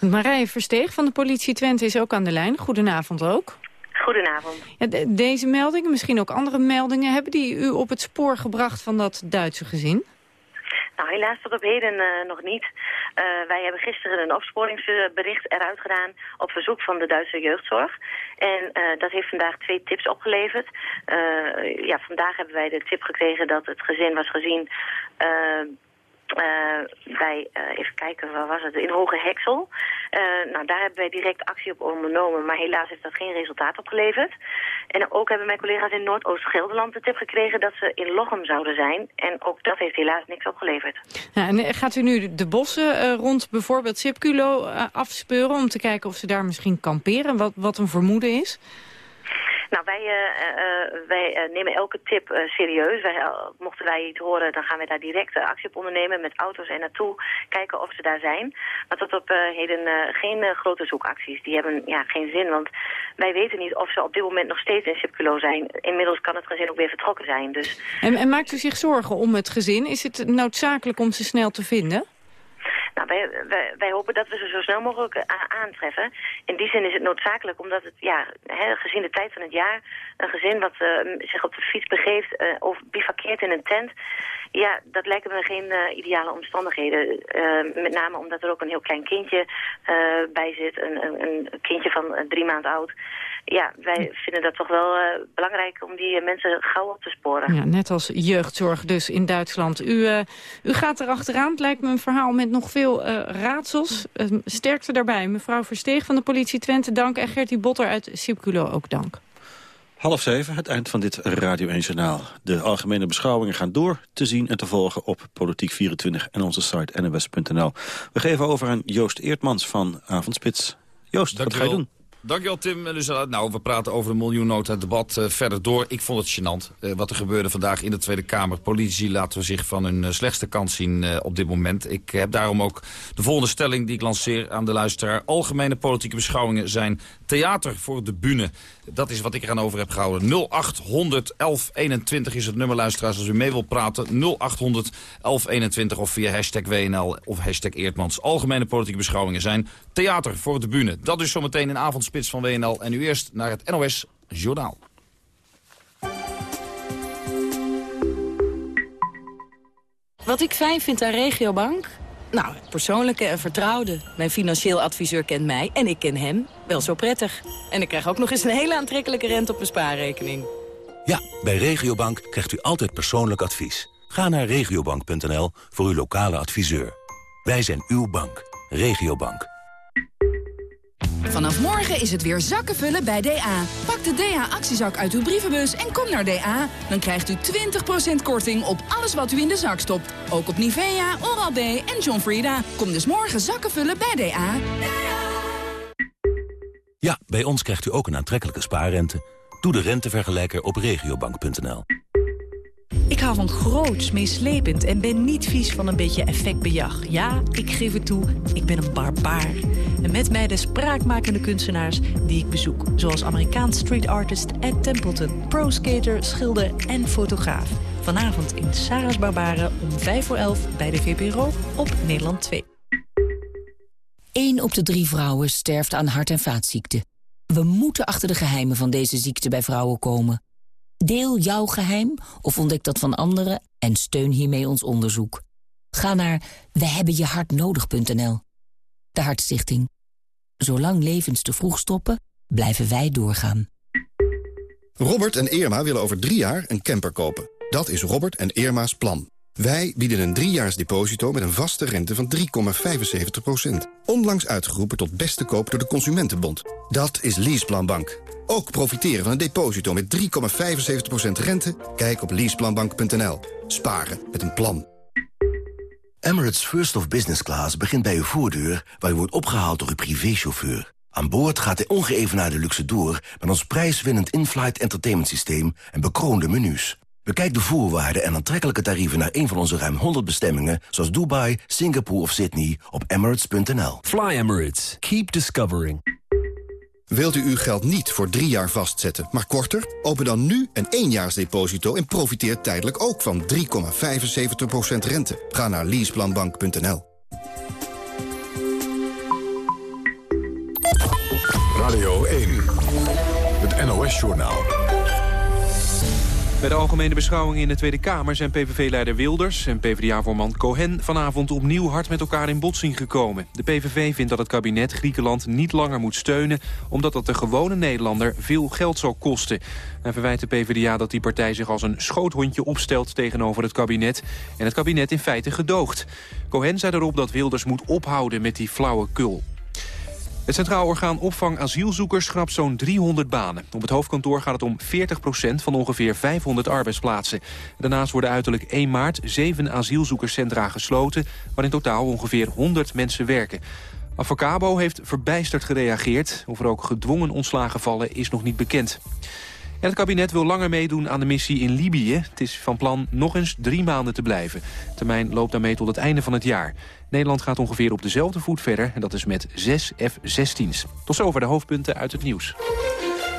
Marije Versteeg van de politie Twente is ook aan de lijn. Goedenavond ook. Goedenavond. Ja, de, deze meldingen, misschien ook andere meldingen... hebben die u op het spoor gebracht van dat Duitse gezin? Nou, helaas tot op heden uh, nog niet. Uh, wij hebben gisteren een opsporingsbericht eruit gedaan op verzoek van de Duitse jeugdzorg. En uh, dat heeft vandaag twee tips opgeleverd. ja, vandaag hebben wij de tip gekregen dat het gezin was gezien uh, bij, uh, even kijken, waar was het? In Hoge Heksel. Uh, nou, daar hebben wij direct actie op ondernomen, maar helaas heeft dat geen resultaat opgeleverd. En ook hebben mijn collega's in Noordoost-Gelderland de tip gekregen dat ze in Lochem zouden zijn. En ook dat heeft helaas niks opgeleverd. Ja, en gaat u nu de bossen rond bijvoorbeeld Sipculo afspeuren om te kijken of ze daar misschien kamperen? Wat, wat een vermoeden is? Nou, wij, uh, wij nemen elke tip serieus. Wij, mochten wij iets horen, dan gaan wij daar direct actie op ondernemen. Met auto's en naartoe kijken of ze daar zijn. Maar tot op heden geen grote zoekacties. Die hebben ja, geen zin, want wij weten niet of ze op dit moment nog steeds in Sipculo zijn. Inmiddels kan het gezin ook weer vertrokken zijn. Dus... En, en maakt u zich zorgen om het gezin? Is het noodzakelijk om ze snel te vinden? Nou, wij, wij, hopen dat we ze zo snel mogelijk eh, aantreffen. In die zin is het noodzakelijk, omdat het, ja, gezien de tijd van het jaar... een gezin wat uh, zich op de fiets begeeft uh, of bivakkeert in een tent... Ja, dat lijken me geen ideale omstandigheden. met name omdat er ook een heel klein kindje bij zit. Een, een, een kindje van drie maanden oud ja, wij vinden dat toch wel belangrijk om die mensen gauw op te sporen. Ja, net als jeugdzorg dus in Duitsland. U, u gaat erachteraan. Het lijkt me een verhaal met nog veel raadsels. sterkte daarbij. Mevrouw Versteeg van de politie Twente, dank. En Gertie Botter uit Sipculo ook dank. Half zeven, het eind van dit Radio 1 Journaal. De algemene beschouwingen gaan door te zien en te volgen op Politiek24 en onze site nws.nl. We geven over aan Joost Eertmans van Avondspits. Joost, wat ga je doen? Dankjewel Tim. Dus, uh, nou, we praten over de miljoennota debat uh, verder door. Ik vond het gênant uh, wat er gebeurde vandaag in de Tweede Kamer. Politici laten zich van hun slechtste kant zien op dit moment. Ik heb daarom ook de volgende stelling die ik lanceer aan de luisteraar. Algemene politieke beschouwingen zijn theater voor de bühne. Dat is wat ik eraan over heb gehouden. 0800 1121 is het nummer, luisteraars, als u mee wilt praten. 0800 1121 of via hashtag WNL of hashtag Eertmans. Algemene politieke beschouwingen zijn theater voor de bühne. Dat is zometeen in avondspits van WNL. En nu eerst naar het NOS Journaal. Wat ik fijn vind aan Regiobank? Nou, het persoonlijke en vertrouwde. Mijn financieel adviseur kent mij en ik ken hem wel zo prettig. En ik krijg ook nog eens een hele aantrekkelijke rente op mijn spaarrekening. Ja, bij Regiobank krijgt u altijd persoonlijk advies. Ga naar regiobank.nl voor uw lokale adviseur. Wij zijn uw bank. Regiobank. Vanaf morgen is het weer zakken vullen bij DA. Pak de DA-actiezak uit uw brievenbus en kom naar DA. Dan krijgt u 20% korting op alles wat u in de zak stopt. Ook op Nivea, Oral-B en John Frieda. Kom dus morgen zakken vullen bij DA. Ja, bij ons krijgt u ook een aantrekkelijke spaarrente. Doe de rentevergelijker op regiobank.nl. Ik hou van groots, meeslepend en ben niet vies van een beetje effectbejag. Ja, ik geef het toe, ik ben een barbaar. En met mij de spraakmakende kunstenaars die ik bezoek. Zoals Amerikaans street artist Ed Templeton, pro-skater, schilder en fotograaf. Vanavond in Sarah's Barbaren om 5 voor 11 bij de VPRO op Nederland 2. 1 op de drie vrouwen sterft aan hart- en vaatziekten. We moeten achter de geheimen van deze ziekte bij vrouwen komen. Deel jouw geheim of ontdek dat van anderen en steun hiermee ons onderzoek. Ga naar wehebbenjehartnodig.nl. De Hartstichting. Zolang levens te vroeg stoppen, blijven wij doorgaan. Robert en Irma willen over drie jaar een camper kopen. Dat is Robert en Irma's plan. Wij bieden een driejaars deposito met een vaste rente van 3,75%. Onlangs uitgeroepen tot beste koop door de Consumentenbond. Dat is Leaseplanbank. Ook profiteren van een deposito met 3,75% rente? Kijk op leaseplanbank.nl. Sparen met een plan. Emirates First of Business Class begint bij uw voordeur... waar u wordt opgehaald door uw privéchauffeur. Aan boord gaat de ongeëvenaarde luxe door... met ons prijswinnend in-flight entertainment systeem en bekroonde menus. Bekijk de voorwaarden en aantrekkelijke tarieven naar een van onze ruim 100 bestemmingen... zoals Dubai, Singapore of Sydney op emirates.nl. Fly Emirates. Keep discovering. Wilt u uw geld niet voor drie jaar vastzetten, maar korter? Open dan nu een éénjaarsdeposito en profiteer tijdelijk ook van 3,75% rente. Ga naar leaseplanbank.nl. Radio 1, het NOS-journaal. Bij de algemene beschouwing in de Tweede Kamer zijn PVV-leider Wilders en PvdA-voorman Cohen vanavond opnieuw hard met elkaar in botsing gekomen. De PVV vindt dat het kabinet Griekenland niet langer moet steunen, omdat dat de gewone Nederlander veel geld zal kosten. Hij verwijt de PvdA dat die partij zich als een schoothondje opstelt tegenover het kabinet en het kabinet in feite gedoogt. Cohen zei erop dat Wilders moet ophouden met die flauwe kul. Het Centraal Orgaan Opvang Asielzoekers schrapt zo'n 300 banen. Op het hoofdkantoor gaat het om 40% van ongeveer 500 arbeidsplaatsen. Daarnaast worden uiterlijk 1 maart zeven asielzoekerscentra gesloten... waar in totaal ongeveer 100 mensen werken. Avocabo heeft verbijsterd gereageerd. Of er ook gedwongen ontslagen vallen is nog niet bekend. En het kabinet wil langer meedoen aan de missie in Libië. Het is van plan nog eens drie maanden te blijven. De termijn loopt daarmee tot het einde van het jaar. Nederland gaat ongeveer op dezelfde voet verder. En dat is met zes F-16's. Tot zover de hoofdpunten uit het nieuws.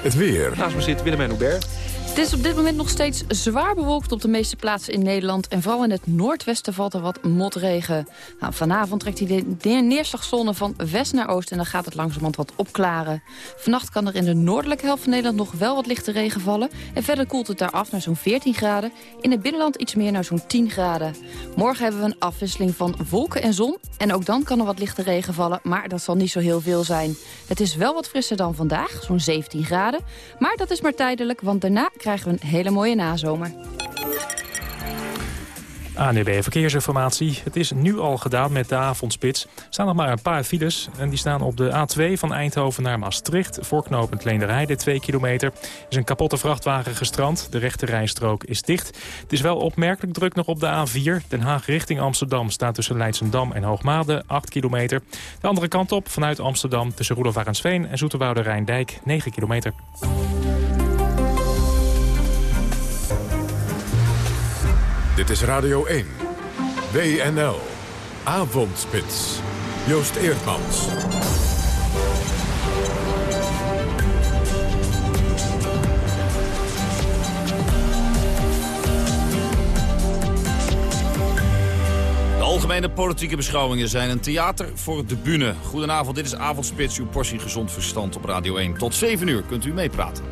Het weer. Naast me zit Willemijn Hubert. Het is op dit moment nog steeds zwaar bewolkt op de meeste plaatsen in Nederland. En vooral in het noordwesten valt er wat motregen. Nou, vanavond trekt hij de neerslagzone van west naar oost en dan gaat het langzamerhand wat opklaren. Vannacht kan er in de noordelijke helft van Nederland nog wel wat lichte regen vallen. En verder koelt het daar af naar zo'n 14 graden. In het binnenland iets meer naar zo'n 10 graden. Morgen hebben we een afwisseling van wolken en zon. En ook dan kan er wat lichte regen vallen, maar dat zal niet zo heel veel zijn. Het is wel wat frisser dan vandaag, zo'n 17 graden. Maar dat is maar tijdelijk, want daarna krijgen we een hele mooie nazomer. ANUB Verkeersinformatie. Het is nu al gedaan met de avondspits. Er staan nog maar een paar files. En die staan op de A2 van Eindhoven naar Maastricht. Voorknopend Leenderijde, 2 kilometer. Er is een kapotte vrachtwagen gestrand. De rechte rijstrook is dicht. Het is wel opmerkelijk druk nog op de A4. Den Haag richting Amsterdam staat tussen Leidsendam en Hoogmade, 8 kilometer. De andere kant op vanuit Amsterdam tussen Roelof en Zoeterwoude Rijndijk, 9 kilometer. Dit is Radio 1. WNL. Avondspits. Joost Eerdmans. De algemene politieke beschouwingen zijn een theater voor de bühne. Goedenavond, dit is Avondspits, uw portie gezond verstand op Radio 1. Tot 7 uur kunt u meepraten.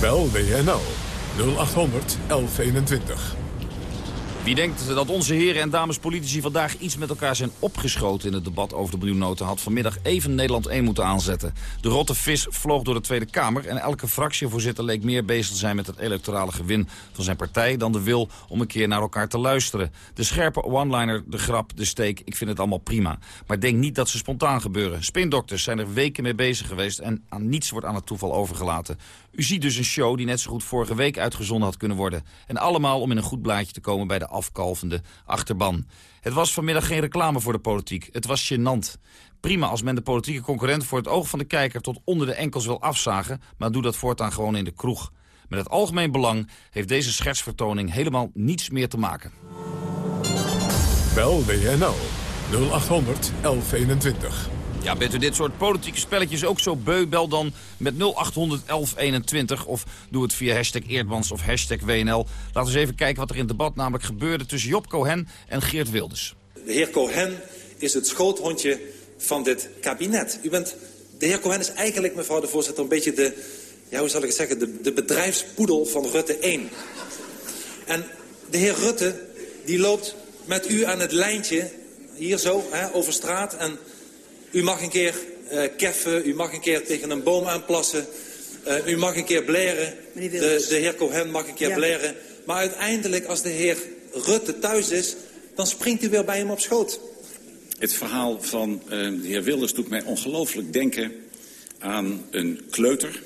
Bel WNL 0800 1121. Wie denkt dat onze heren en dames politici vandaag iets met elkaar zijn opgeschoten in het debat over de miljoennota had vanmiddag even Nederland 1 moeten aanzetten. De rotte vis vloog door de Tweede Kamer en elke fractievoorzitter leek meer bezig te zijn met het electorale gewin van zijn partij dan de wil om een keer naar elkaar te luisteren. De scherpe one-liner, de grap, de steek, ik vind het allemaal prima. Maar denk niet dat ze spontaan gebeuren. Spindokters zijn er weken mee bezig geweest en aan niets wordt aan het toeval overgelaten. U ziet dus een show die net zo goed vorige week uitgezonden had kunnen worden. En allemaal om in een goed blaadje te komen bij de afkalvende achterban. Het was vanmiddag geen reclame voor de politiek. Het was gênant. Prima als men de politieke concurrent voor het oog van de kijker tot onder de enkels wil afzagen, maar doe dat voortaan gewoon in de kroeg. Met het algemeen belang heeft deze schetsvertoning helemaal niets meer te maken. Bel WNL 0800 1121. Ja, bent u dit soort politieke spelletjes ook zo beu? Bel dan met 0800 1121 of doe het via hashtag Eerdmans of hashtag WNL. Laten we eens even kijken wat er in het debat namelijk gebeurde tussen Job Cohen en Geert Wilders. De heer Cohen is het schoothondje van dit kabinet. U bent, de heer Cohen is eigenlijk, mevrouw de voorzitter, een beetje de, ja, hoe zal ik het zeggen, de, de bedrijfspoedel van Rutte 1. En de heer Rutte, die loopt met u aan het lijntje, hier zo, hè, over straat... en u mag een keer uh, keffen, u mag een keer tegen een boom aanplassen. Uh, u mag een keer bleren. De, de, heer Cohen mag een keer ja. bleren. Maar uiteindelijk, als de heer Rutte thuis is... dan springt u weer bij hem op schoot. Het verhaal van uh, de heer Wilders doet mij ongelooflijk denken aan een kleuter...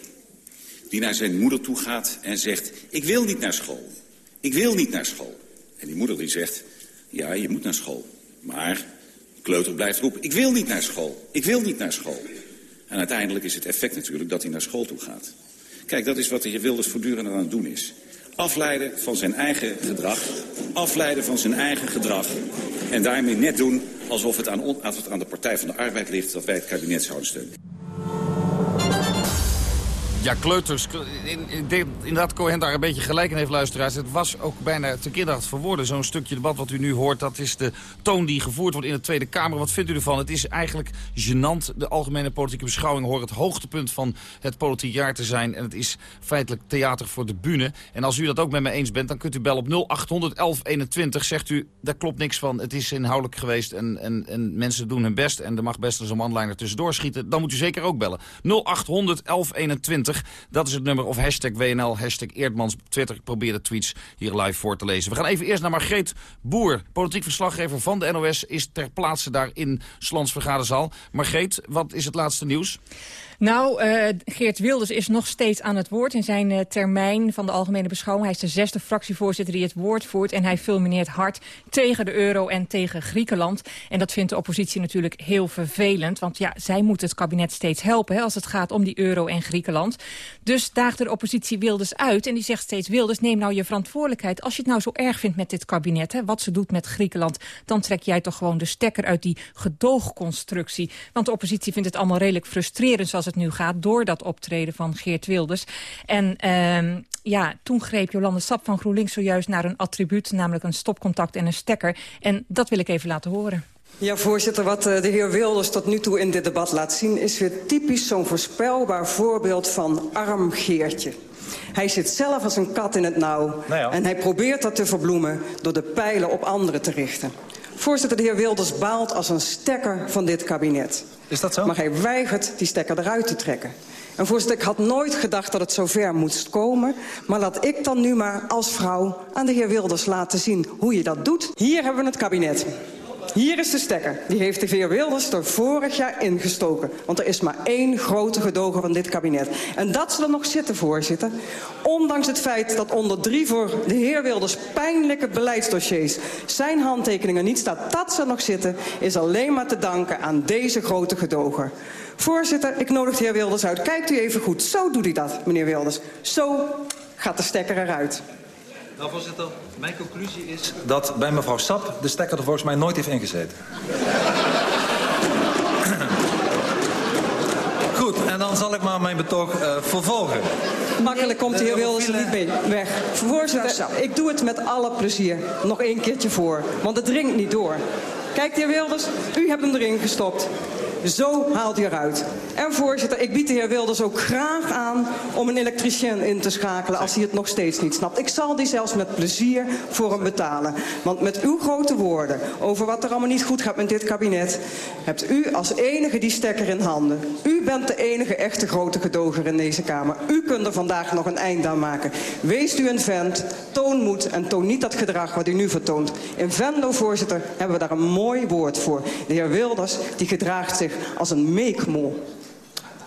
die naar zijn moeder toe gaat en zegt... ik wil niet naar school. Ik wil niet naar school. En die moeder die zegt... ja, je moet naar school. Maar kleuter blijft roepen, ik wil niet naar school, ik wil niet naar school. En uiteindelijk is het effect natuurlijk dat hij naar school toe gaat. Kijk, dat is wat de heer Wilders voortdurend aan het doen is. Afleiden van zijn eigen gedrag, afleiden van zijn eigen gedrag... en daarmee net doen alsof het aan, alsof het aan de Partij van de Arbeid ligt... dat wij het kabinet zouden steunen. Ja, kleuters. Inderdaad Cohen daar een beetje gelijk in heeft, luisteraars. Het was ook bijna te kinderachtig voor woorden. Zo'n stukje debat wat u nu hoort, dat is de toon die gevoerd wordt in de Tweede Kamer. Wat vindt u ervan? Het is eigenlijk gênant. De algemene politieke beschouwing hoort het hoogtepunt van het politiek jaar te zijn. En het is feitelijk theater voor de bühne. En als u dat ook met me eens bent, dan kunt u bellen op 0800 1121. Zegt u, daar klopt niks van. Het is inhoudelijk geweest en, en, en mensen doen hun best. En er mag best eens een one-liner tussendoor schieten. Dan moet u zeker ook bellen. 0800 1121. Dat is het nummer. Of hashtag WNL, hashtag Eerdmans Twitter. Ik probeer de tweets hier live voor te lezen. We gaan even eerst naar Margreet Boer. Politiek verslaggever van de NOS is ter plaatse daar in Slans Vergaderzaal. Margreet, wat is het laatste nieuws? Nou, uh, Geert Wilders is nog steeds aan het woord in zijn uh, termijn van de algemene beschouwing. Hij is de zesde fractievoorzitter die het woord voert. En hij fulmineert hard tegen de euro en tegen Griekenland. En dat vindt de oppositie natuurlijk heel vervelend. Want ja, zij moet het kabinet steeds helpen hè, als het gaat om die euro en Griekenland. Dus daagt de oppositie Wilders uit. En die zegt steeds, Wilders, neem nou je verantwoordelijkheid. Als je het nou zo erg vindt met dit kabinet, hè, wat ze doet met Griekenland... dan trek jij toch gewoon de stekker uit die gedoogconstructie. Want de oppositie vindt het allemaal redelijk frustrerend zoals het nu gaat... door dat optreden van Geert Wilders. En ehm, ja, toen greep Jolande Sap van GroenLinks zojuist naar een attribuut... namelijk een stopcontact en een stekker. En dat wil ik even laten horen. Ja, voorzitter, wat eh, de heer Wilders tot nu toe in dit debat laat zien... is weer typisch zo'n voorspelbaar voorbeeld van arm Geertje. Hij zit zelf als een kat in het nauw. Nou en hij probeert dat te verbloemen door de pijlen op anderen te richten. Voorzitter, de heer Wilders baalt als een stekker van dit kabinet. Is dat zo? Maar hij weigert die stekker eruit te trekken. En voorzitter, ik had nooit gedacht dat het zover moest komen. Maar laat ik dan nu maar als vrouw aan de heer Wilders laten zien hoe je dat doet. Hier hebben we het kabinet. Hier is de stekker. Die heeft de heer Wilders er vorig jaar ingestoken. Want er is maar één grote gedogen van dit kabinet. En dat zal er nog zitten, voorzitter. Ondanks het feit dat onder drie voor de heer Wilders pijnlijke beleidsdossiers... zijn handtekeningen niet staat, dat ze nog zitten... is alleen maar te danken aan deze grote gedoger. Voorzitter, ik nodig de heer Wilders uit. Kijkt u even goed. Zo doet hij dat, meneer Wilders. Zo gaat de stekker eruit. Nou, voorzitter, mijn conclusie is dat bij mevrouw Sap de stekker er volgens mij nooit heeft ingezeten. Goed, en dan zal ik maar mijn betoog uh, vervolgen. Makkelijk komt de heer Wilders er niet mee weg. Voorzitter, ik doe het met alle plezier. Nog één keertje voor, want het dringt niet door. Kijk, de heer Wilders, u hebt hem erin gestopt. Zo haalt hij eruit. En voorzitter, ik bied de heer Wilders ook graag aan om een elektricien in te schakelen als hij het nog steeds niet snapt. Ik zal die zelfs met plezier voor hem betalen. Want met uw grote woorden over wat er allemaal niet goed gaat met dit kabinet, hebt u als enige die stekker in handen. U bent de enige echte grote gedoger in deze Kamer. U kunt er vandaag nog een eind aan maken. Wees u een vent, toon moed en toon niet dat gedrag wat u nu vertoont. In Venlo, voorzitter, hebben we daar een mooi woord voor. De heer Wilders, die gedraagt zich als een meekmol.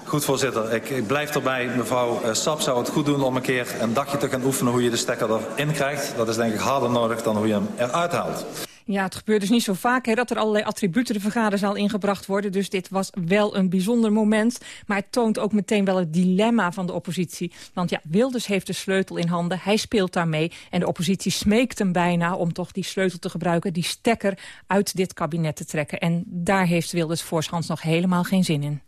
Goed, voorzitter. Ik, ik, blijf erbij. Mevrouw uh, Sap zou het goed doen om een keer een dagje te gaan oefenen hoe je de stekker erin krijgt. Dat is denk ik harder nodig dan hoe je hem eruit haalt. Ja, het gebeurt dus niet zo vaak hè, dat er allerlei attributen de vergaderzaal ingebracht worden. Dus dit was wel een bijzonder moment. Maar het toont ook meteen wel het dilemma van de oppositie. Want ja, Wilders heeft de sleutel in handen. Hij speelt daarmee. En de oppositie smeekt hem bijna om toch die sleutel te gebruiken. Die stekker uit dit kabinet te trekken. En daar heeft Wilders voorschans nog helemaal geen zin in.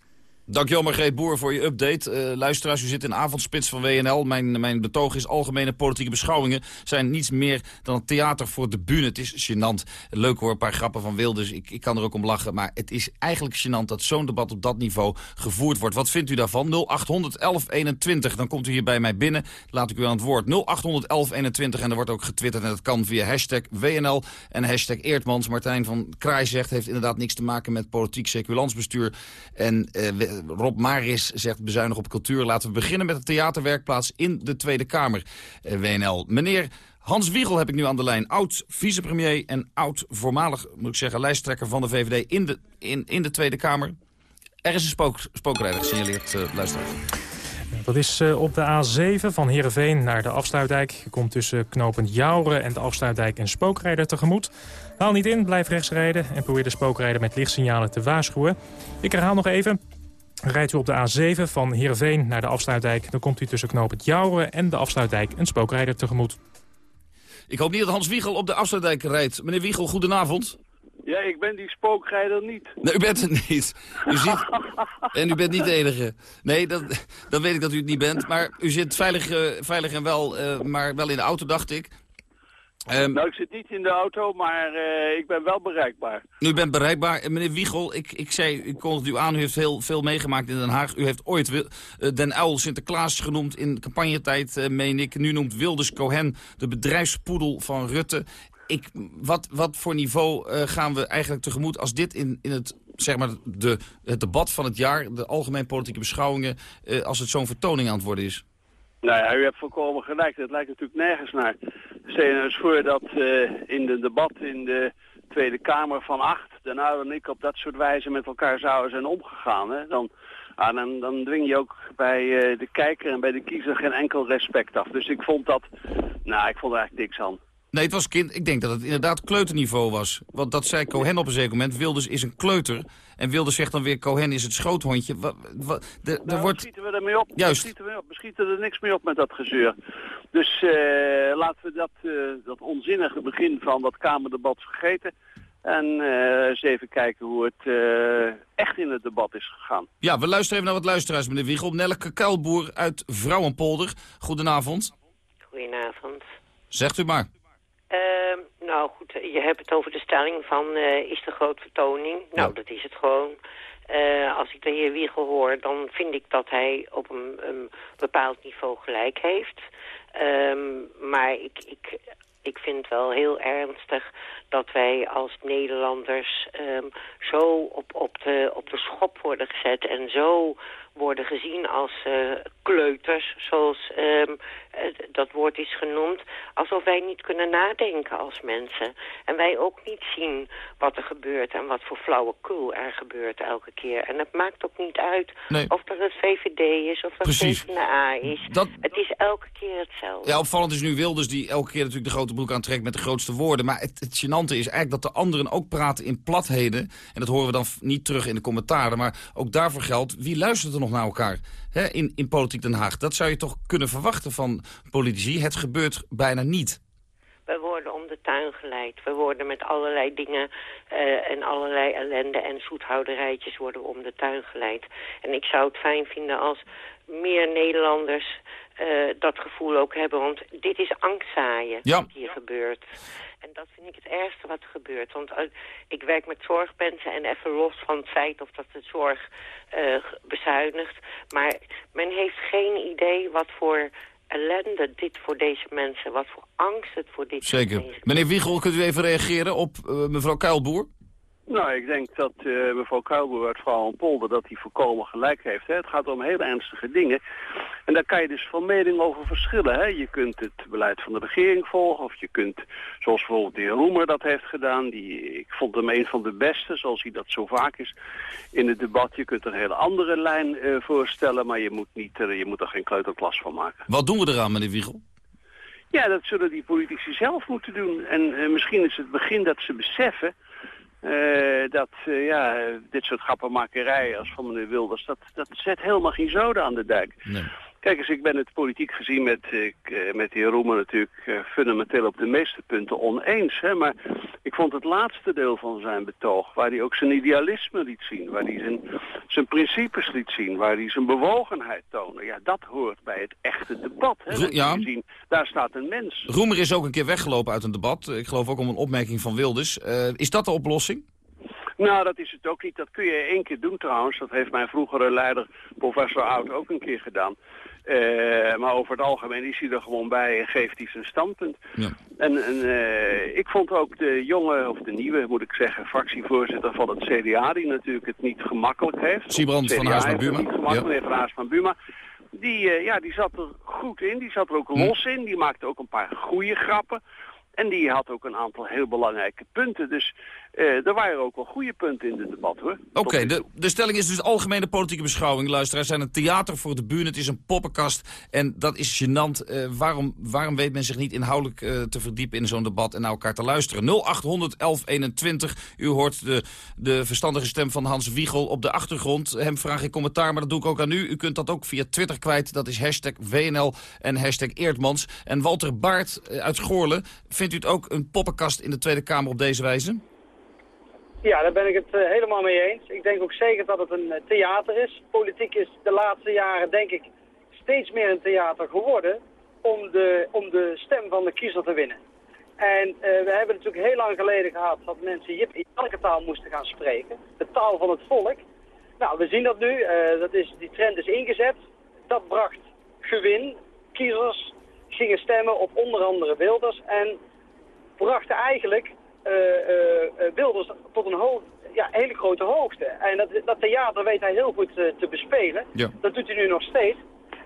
Dankjewel Margreet Boer voor je update. Uh, luisteraars, u zit in avondspits van WNL. Mijn, mijn betoog is algemene politieke beschouwingen zijn niets meer dan theater voor de bühne. Het is gênant. Leuk hoor, een paar grappen van Wilders. Ik, ik kan er ook om lachen. Maar het is eigenlijk gênant dat zo'n debat op dat niveau gevoerd wordt. Wat vindt u daarvan? 0800 1121. Dan komt u hier bij mij binnen. Laat ik u aan het woord. 0800 1121. En er wordt ook getwitterd. En dat kan via hashtag WNL en hashtag Eertmans. Martijn van Kraai zegt, heeft inderdaad niks te maken met politiek seculantsbestuur. En uh, Rob Maris zegt bezuinig op cultuur. Laten we beginnen met de theaterwerkplaats in de Tweede Kamer, eh, WNL. Meneer Hans Wiegel heb ik nu aan de lijn. Oud vicepremier en oud voormalig, moet ik zeggen, lijsttrekker van de VVD in de, in, in de Tweede Kamer. Er is een spook, spookrijder gesignaleerd, uh. Dat is op de A7 van Heerenveen naar de afsluitdijk. Je komt tussen knopend Jouren en de afsluitdijk een spookrijder tegemoet. Haal niet in, blijf rechts rijden en probeer de spookrijder met lichtsignalen te waarschuwen. Ik herhaal nog even. Rijdt u op de A7 van Heerenveen naar de afsluitdijk... dan komt u tussen knooppunt Jouwen en de afsluitdijk een spookrijder tegemoet. Ik hoop niet dat Hans Wiegel op de afsluitdijk rijdt. Meneer Wiegel, goedenavond. Ja, ik ben die spookrijder niet. Nee, u bent het niet. U ziet... en u bent niet de enige. Nee, dat, dan weet ik dat u het niet bent. Maar u zit veilig, uh, veilig en wel, uh, maar wel in de auto, dacht ik. Um, nou, ik zit niet in de auto, maar uh, ik ben wel bereikbaar. U bent bereikbaar. En meneer Wiegel, ik, ik zei, ik kondigde u aan, u heeft heel veel meegemaakt in Den Haag. U heeft ooit uh, Den Uil Sinterklaas genoemd in campagnetijd, uh, meen ik. Nu noemt Wilders Cohen de bedrijfspoedel van Rutte. Ik, wat, wat voor niveau gaan we eigenlijk tegemoet als dit in, in het zeg maar, de, het debat van het jaar, de algemeen politieke beschouwingen, als het zo'n vertoning aan het worden is? Nou ja, u hebt volkomen gelijk. Het lijkt natuurlijk nergens naar. Stel je nou eens voor dat uh, in de debat in de Tweede Kamer van acht... Den Uyl en ik op dat soort wijze met elkaar zouden zijn omgegaan. Hè? Dan, ah, dan, dan dwing je ook bij uh, de kijker en bij de kiezer geen enkel respect af. Dus ik vond dat... Nou, ik vond er eigenlijk niks aan. Nee, het was kind. Ik denk dat het inderdaad kleuterniveau was. Want dat zei Cohen op een zeker moment. Wilders is een kleuter. En Wilders zegt dan weer, Cohen is het schoothondje. Wa, wa, de, nou, wordt... schieten we ermee op. Juist. We schieten, we, op. we schieten er niks mee op met dat gezeur. Dus uh, laten we dat, uh, dat onzinnige begin van dat Kamerdebat vergeten. En uh, eens even kijken hoe het echt in het debat is gegaan. Ja, we luisteren even naar wat luisteraars, meneer Wiegel. Nelleke Kuilboer uit Vrouwenpolder. Goedenavond. Goedenavond. Zegt u maar. Uh, nou goed, je hebt het over de stelling van uh, is de grote vertoning. Nou, dat is het gewoon. Uh, als ik de heer Wiegel hoor, dan vind ik dat hij op een, een bepaald niveau gelijk heeft. Um, maar ik, ik, ik vind wel heel ernstig dat wij als Nederlanders um, zo op, op, de, op de schop worden gezet en zo worden gezien als uh, kleuters, zoals um, dat woord is genoemd, alsof wij niet kunnen nadenken als mensen. En wij ook niet zien wat er gebeurt en wat voor flauwekul er gebeurt elke keer. En het maakt ook niet uit nee. of dat het VVD is of dat het PvdA is. Dat... Het is elke keer hetzelfde. Ja, opvallend is nu Wilders die elke keer natuurlijk de grote broek aantrekt met de grootste woorden. Maar het, het gênante is eigenlijk dat de anderen ook praten in platheden. En dat horen we dan niet terug in de commentaren. Maar ook daarvoor geldt, wie luistert er nog naar elkaar hè, in, in Politiek Den Haag? Dat zou je toch kunnen verwachten van politici. Het gebeurt bijna niet. We worden om de tuin geleid. We worden met allerlei dingen uh, en allerlei ellende en zoethouderijtjes worden we om de tuin geleid. En ik zou het fijn vinden als meer Nederlanders uh, dat gevoel ook hebben. Want dit is angstzaaien ja. wat hier gebeurt. En dat vind ik het ergste wat er gebeurt. Want uh, ik werk met zorgmensen en even los van het feit of dat de zorg uh, bezuinigt. Maar men heeft geen idee wat voor ellende dit voor deze mensen, wat voor angst het voor dit Zeker. Meneer Wiegel, kunt u even reageren op uh, mevrouw Kuilboer? Nou, ik denk dat uh, mevrouw Kuilboer uit Vrouwenpolder dat hij volkomen gelijk heeft. Hè. Het gaat om hele ernstige dingen. En daar kan je dus van mening over verschillen. Hè. Je kunt het beleid van de regering volgen of je kunt, zoals bijvoorbeeld de heer Roemer dat heeft gedaan. Die, ik vond hem een van de beste, zoals hij dat zo vaak is in het debat. Je kunt een hele andere lijn uh, voorstellen, maar je moet, niet, uh, je moet er geen kleuterklas van maken. Wat doen we eraan, meneer Wiegel? Ja, dat zullen die politici zelf moeten doen. En misschien is het begin dat ze beseffen uh, dat uh, ja, dit soort grappenmakerijen als van meneer Wilders, dat, dat zet helemaal geen zoden aan de dijk. Nee. Kijk eens, ik ben het politiek gezien met, uh, met de heer Roemer natuurlijk fundamenteel op de meeste punten oneens. Hè? Maar ik vond het laatste deel van zijn betoog, waar hij ook zijn idealisme liet zien, waar hij zijn, zijn principes liet zien, waar hij zijn bewogenheid toonde. Ja, dat hoort bij het echte debat. Hè? Ro ja. Zien, daar staat een mens. Roemer is ook een keer weggelopen uit een debat. Ik geloof ook om een opmerking van Wilders. is dat de oplossing? Nou, dat is het ook niet. Dat kun je één keer doen trouwens. Dat heeft mijn vroegere leider, professor Oud, ook een keer gedaan. Uh, maar over het algemeen is hij er gewoon bij en geeft hij zijn standpunt. Ja. En, en uh, ik vond ook de jonge, of de nieuwe, moet ik zeggen, fractievoorzitter van het CDA... die natuurlijk het niet gemakkelijk heeft. Siebrand van Haarsma Buma. Niet gemakkelijk, ja. van Haarsma Buma. Die, uh, ja, die zat er goed in, die zat er ook los hm. in. Die maakte ook een paar goede grappen. En die had ook een aantal heel belangrijke punten. Dus er waren ook wel goede punten in het debat, hoor. Oké, okay, de, de stelling is dus algemene politieke beschouwing. Luisteraars zijn een theater voor de buren. Het is een poppenkast. En dat is gênant. Uh, waarom, waarom weet men zich niet inhoudelijk uh, te verdiepen in zo'n debat en naar elkaar te luisteren? 0800 1121. U hoort de, de verstandige stem van Hans Wiegel op de achtergrond. Hem vraag ik commentaar, maar dat doe ik ook aan u. U kunt dat ook via Twitter kwijt. Dat is hashtag WNL en hashtag Eerdmans. En Walter Baart uit Goorlen, vindt u het ook een poppenkast in de Tweede Kamer op deze wijze? Ja, daar ben ik het uh, helemaal mee eens. Ik denk ook zeker dat het een uh, theater is. Politiek is de laatste jaren, denk ik, steeds meer een theater geworden om de, om de stem van de kiezer te winnen. En uh, we hebben natuurlijk heel lang geleden gehad dat mensen Jip in elke taal moesten gaan spreken. De taal van het volk. Nou, we zien dat nu. dat is, die trend is ingezet. Dat bracht gewin. Kiezers gingen stemmen op onder andere Wilders en brachten eigenlijk Wilders tot een hoog, ja, hele grote hoogte. En dat, dat theater weet hij heel goed te bespelen. Ja. Dat doet hij nu nog steeds.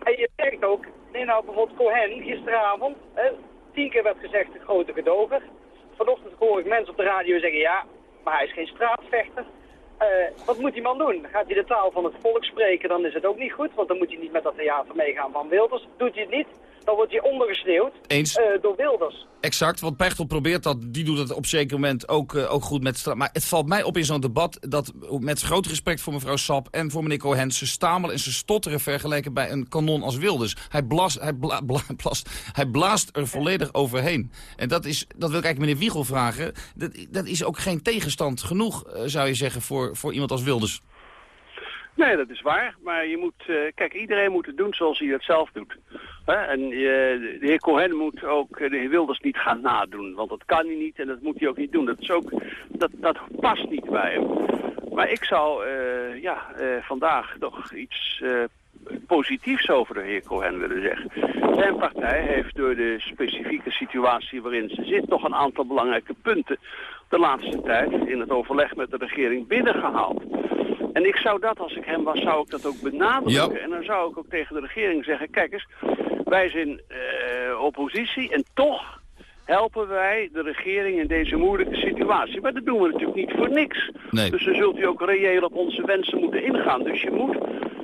En je merkt ook, nee, nou bijvoorbeeld Cohen gisteravond, hè, tien keer werd gezegd de grote gedoger. Vanochtend hoor ik mensen op de radio zeggen, ja, maar hij is geen straatvechter. wat moet die man doen? Gaat hij de taal van het volk spreken, dan is het ook niet goed. Want dan moet hij niet met dat theater meegaan van Wilders. Doet hij het niet, dan wordt hij ondergesneeuwd Eens. eh, door Wilders. Exact, want Pechtel probeert dat, die doet het op een zeker moment ook, eh, ook goed met stra- Maar het valt mij op in zo'n debat dat, met groot respect voor mevrouw Sap en voor meneer Cohen, ze stamelen en ze stotteren vergeleken bij een kanon als Wilders. Hij, blaast, hij, bla, bla- blast, hij blaast er volledig overheen. En dat, is, dat wil ik eigenlijk meneer Wiegel vragen. Dat, dat is ook geen tegenstand genoeg, eh, zou je zeggen, voor, voor iemand als Wilders. Nee, dat is waar. Maar je moet, eh, kijk, iedereen moet het doen zoals hij het zelf doet. En eh, de heer Cohen moet ook eh, de heer Wilders niet gaan nadoen. Want dat kan hij niet en dat moet hij ook niet doen. Dat, is ook, dat, dat past niet bij hem. Maar ik zou eh, ja, vandaag nog iets positiefs over de heer Cohen willen zeggen. Zijn partij heeft door de specifieke situatie waarin ze zit... nog een aantal belangrijke punten de laatste tijd in het overleg met de regering binnengehaald. En ik zou dat, als ik hem was, zou ik dat ook benadrukken. En dan zou ik ook tegen de regering zeggen, kijk eens, wij zijn eh, oppositie en toch helpen wij de regering in deze moeilijke situatie. Maar dat doen we natuurlijk niet voor niks. Nee. Dus dan zult u ook reëel op onze wensen moeten ingaan. Dus je moet,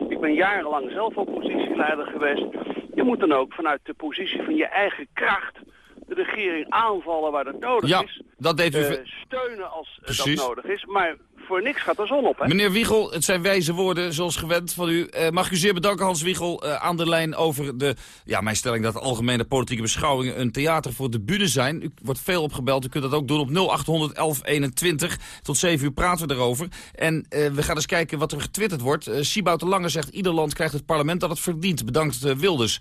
ik ben jarenlang zelf oppositieleider geweest, je moet dan ook vanuit de positie van je eigen kracht de regering aanvallen waar dat nodig Ja, is. dat deed u... Eh, steunen als eh, dat nodig is. Maar voor niks gaat de zon op, hè? Meneer Wiegel, het zijn wijze woorden, zoals gewend van u. Eh, mag ik u zeer bedanken, Hans Wiegel, eh, aan de lijn over de, ja, mijn stelling dat algemene politieke beschouwingen een theater voor de bühne zijn. U wordt veel opgebeld, u kunt dat ook doen op 0800 1121. Tot 7 uur praten we erover. En eh, we gaan eens kijken wat er getwitterd wordt. Siebout de Lange zegt, ieder land krijgt het parlement dat het verdient. Bedankt Wilders.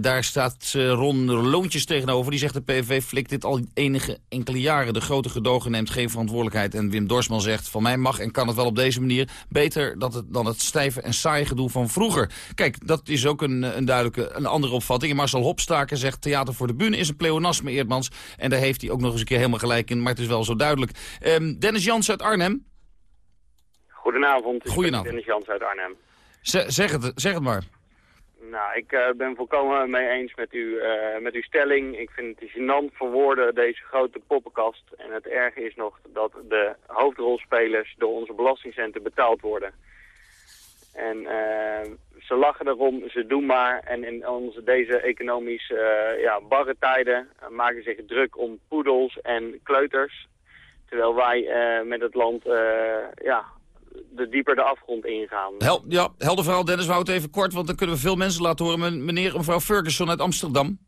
Daar staat Ron Loontjes tegenover. Die zegt de PVV flikt dit al enige enkele jaren. De grote gedogen neemt geen verantwoordelijkheid. En Wim Dorsman zegt, van mij mag en kan het wel op deze manier. Beter dat het, dan het stijve en saaie gedoe van vroeger. Kijk, dat is ook een, een duidelijke, een andere opvatting. Marcel Hopstaker zegt, theater voor de bühne is een pleonasme, Eerdmans. En daar heeft hij ook nog eens een keer helemaal gelijk in. Maar het is wel zo duidelijk. Ehm, Dennis Jans uit Arnhem. Goedenavond, Goedenavond. Dennis Jans uit Arnhem. Z- zeg, het, zeg het maar. Nou, ik eh, ben volkomen mee eens met, u, eh, met uw stelling. Ik vind het gênant voor woorden, deze grote poppenkast. En het erge is nog dat de hoofdrolspelers door onze belastingcenten betaald worden. En eh, ze lachen erom, ze doen maar. En in onze, deze economisch ja, barre tijden maken zich druk om poedels en kleuters. Terwijl wij met het land ja, de dieper de afgrond ingaan. Hel, ja, helder verhaal, Dennis. We houden het even kort, want dan kunnen we veel mensen laten horen. Men- Meneer en mevrouw Ferguson uit Amsterdam.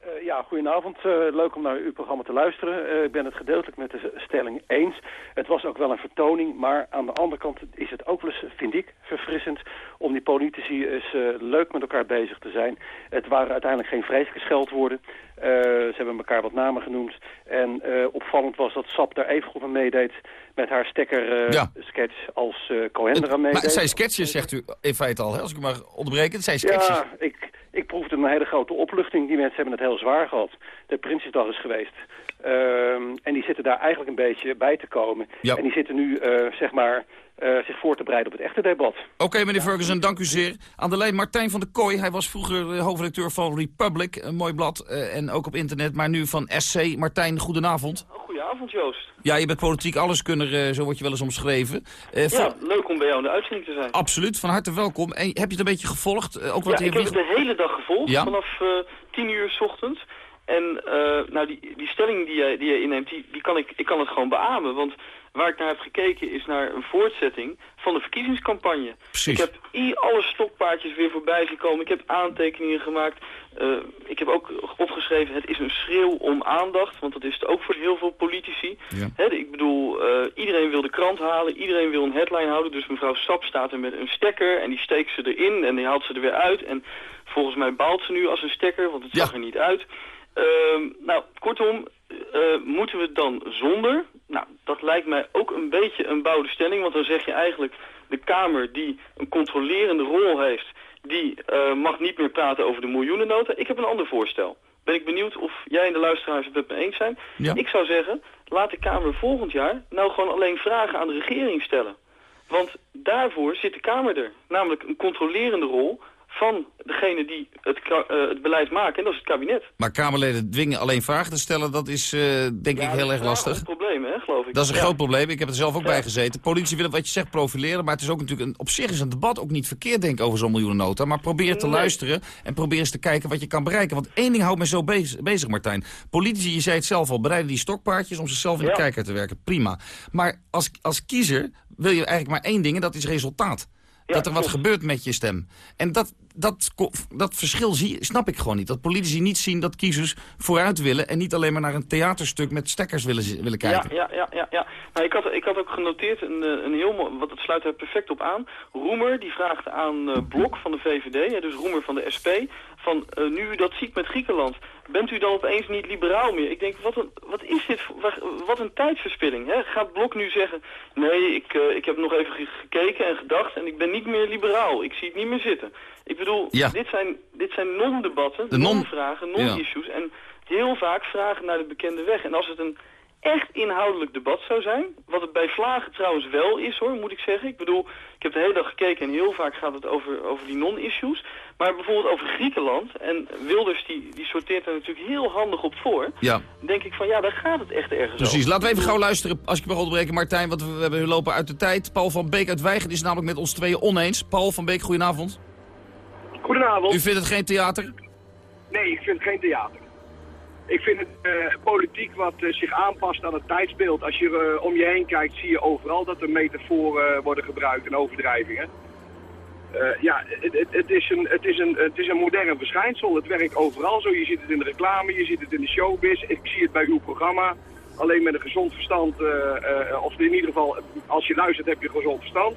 Eh, ja, goedenavond. Eh, leuk om naar uw programma te luisteren. Eh, ik ben het gedeeltelijk met de stelling eens. Het was ook wel een vertoning, maar aan de andere kant is het ook wel eens, vind ik, verfrissend om die politici eens leuk met elkaar bezig te zijn. Het waren uiteindelijk geen vreselijke scheldwoorden. Eh, ze hebben elkaar wat namen genoemd. En eh, opvallend was dat Sap daar even goed aan meedeed met haar stekker Ja. sketch als eh Cohen eraan meedeed. Maar het zijn sketches, zegt u in feite al, hè, als ik u maar onderbreken. Het zijn sketches. Ja, ik, ik proefde een hele grote opluchting. Die mensen hebben het heel zwaar gehad. De Prinsjesdag is geweest. Ehm, en die zitten daar eigenlijk een beetje bij te komen. Ja. En die zitten nu, eh, zeg maar, eh, zich voor te bereiden op het echte debat. Oké, meneer Ferguson, dank u zeer. Aan de lijn Martijn van der Kooi. Hij was vroeger eh, hoofdredacteur van Republic, een mooi blad. eh, en ook op internet, maar nu van SC. Martijn, goedenavond. Goedenavond, Joost. Ja, je bent politiek alleskunner, zo word je wel eens omschreven. Eh, Ja, leuk om bij jou in de uitzending te zijn. Absoluut, van harte welkom. En heb je het een beetje gevolgd? Ook wat Ja, de ik heb het de hele dag gevolgd, Ja? vanaf eh 10 uur s ochtends. En eh, nou, die, die stelling die jij, die jij inneemt, die, die kan ik, ik kan het gewoon beamen. Want waar ik naar heb gekeken is naar een voortzetting van de verkiezingscampagne. Precies. Ik heb alle stokpaardjes weer voorbij zien komen. Ik heb aantekeningen gemaakt. Eh, ik heb ook opgeschreven, het is een schreeuw om aandacht. Want dat is het ook voor heel veel politici. Ja. Hè, ik bedoel, eh, iedereen wil de krant halen, iedereen wil een headline houden. Dus mevrouw Sap staat er met een stekker en die steekt ze erin en die haalt ze er weer uit. En volgens mij baalt ze nu als een stekker, want het zag er niet uit. Ehm, nou, kortom, eh, moeten we het dan zonder? Nou, dat lijkt mij ook een beetje een bouwde stelling, want dan zeg je eigenlijk... de Kamer die een controlerende rol heeft, die eh, mag niet meer praten over de miljoenennota. Ik heb een ander voorstel. Ben ik benieuwd of jij en de luisteraars het met me eens zijn. Ja. Ik zou zeggen, laat de Kamer volgend jaar nou gewoon alleen vragen aan de regering stellen. Want daarvoor zit de Kamer er. Namelijk een controlerende rol van degene die het, eh, het beleid maken. En dat is het kabinet. Maar Kamerleden dwingen alleen vragen te stellen, dat is eh, denk ik heel erg lastig. Het probleem. probleem, hè, geloof ik. Dat is een Ja. groot probleem. Ik heb er zelf ook Ja. bij gezeten. Politie wil wat je zegt profileren, maar het is ook natuurlijk een, op zich is een debat ook niet verkeerd, denk ik, over zo'n miljoenennota. Maar probeer te Nee. luisteren en probeer eens te kijken wat je kan bereiken. Want één ding houdt me zo bezig, bezig, Martijn. Politici, je zei het zelf al, bereiden die stokpaardjes om zichzelf in de kijker te werken. Prima. Maar als, als kiezer wil je eigenlijk maar één ding en dat is resultaat. Dat er wat gebeurt met je stem. En dat, dat, dat verschil zie, snap ik gewoon niet. Dat politici niet zien dat kiezers vooruit willen... en niet alleen maar naar een theaterstuk met stekkers willen, willen kijken. Ja, ja, ja, ja. ja. Nou, ik, had, ik had ook genoteerd, een, eh, een heel mooi, wat het sluit er perfect op aan. Roemer, die vraagt aan eh, Blok van de VVD, hè, dus Roemer van de SP... van eh, nu u dat ziet met Griekenland, bent u dan opeens niet liberaal meer? Ik denk, wat, een, wat is dit, wat een tijdverspilling. Hè? Gaat Blok nu zeggen, nee, ik, ik heb nog even ge- gekeken en gedacht... en ik ben niet meer liberaal, ik zie het niet meer zitten. Ik bedoel, Ja. dit zijn, dit zijn non-debatten, De non- non-vragen, non-issues... en heel vaak vragen naar de bekende weg. En als het een echt inhoudelijk debat zou zijn. Wat het bij Vlagen trouwens wel is hoor, moet ik zeggen. Ik bedoel, ik heb de hele dag gekeken en heel vaak gaat het over, over die non-issues. Maar bijvoorbeeld over Griekenland, en Wilders die, die sorteert er natuurlijk heel handig op voor. Ja. Denk ik van ja, daar gaat het echt ergens Precies, over. laten we even gauw luisteren, als ik mag onderbreken, Martijn, want we, we lopen uit de tijd. Paul van Beek uit Weigen is namelijk met ons tweeën oneens. Paul van Beek, goedenavond. Goedenavond. U vindt het geen theater? Nee, ik vind het geen theater. Ik vind het eh, politiek wat eh, zich aanpast aan het tijdsbeeld. Als je eh, om je heen kijkt, zie je overal dat er metaforen worden gebruikt en overdrijvingen. Ja, het, het, het, is een, het, is een, het is een modern verschijnsel. Het werkt overal zo. Je ziet het in de reclame, je ziet het in de showbiz. Ik zie het bij uw programma. Alleen met een gezond verstand, of in ieder geval, als je luistert heb je gezond verstand.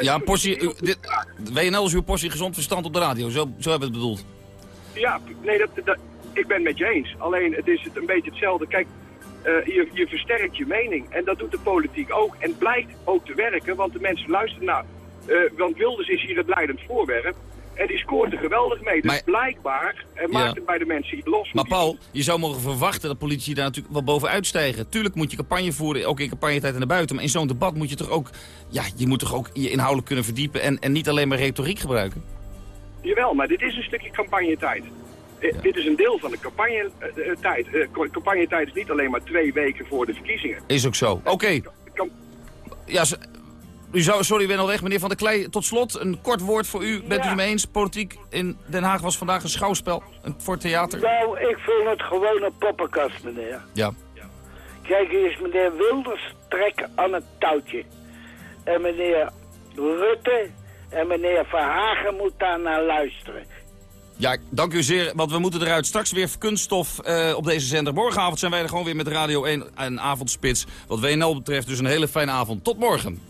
Ja, portie, dit, WNL is uw portie gezond verstand op de radio, zo, zo hebben we het bedoeld. Ja, nee, dat, ik ben het met je eens. Alleen het is een beetje hetzelfde. Kijk, eh, je, je versterkt je mening. En dat doet de politiek ook. En blijkt ook te werken, want de mensen luisteren naar. eh, want Wilders is hier het leidend voorwerp. En die scoort er geweldig mee. Dus Maar- blijkbaar eh, maakt Ja. het bij de mensen iets los. Maar Paul, je zou mogen verwachten dat politici daar natuurlijk wel bovenuit stijgen. Tuurlijk moet je campagne voeren, ook in campagnetijd en daarbuiten. Maar in zo'n debat moet je toch ook, ja, je moet toch ook je inhoudelijk kunnen verdiepen en, en niet alleen maar retoriek gebruiken? Jawel, maar dit is een stukje campagnetijd. Eh, Dit is een deel van de campagnetijd. Eh, campagnetijd is niet alleen maar twee weken voor de verkiezingen. Is ook zo. Oké. Ja, u zou, sorry, ik ben al weg. Meneer Van der Klei, tot slot een kort woord voor u. Bent u het mee eens? Politiek in Den Haag was vandaag een schouwspel een, voor theater. Nou, ik vind het gewoon een poppenkast, meneer. Ja. Kijk, is meneer Wilders trek aan het touwtje. En meneer Rutte en meneer Verhagen moet daar naar luisteren. Ja, dank u zeer, want we moeten eruit. Straks weer kunststof eh, op deze zender. Morgenavond zijn wij er gewoon weer met Radio 1 en avondspits. Wat WNL betreft dus een hele fijne avond. Tot morgen.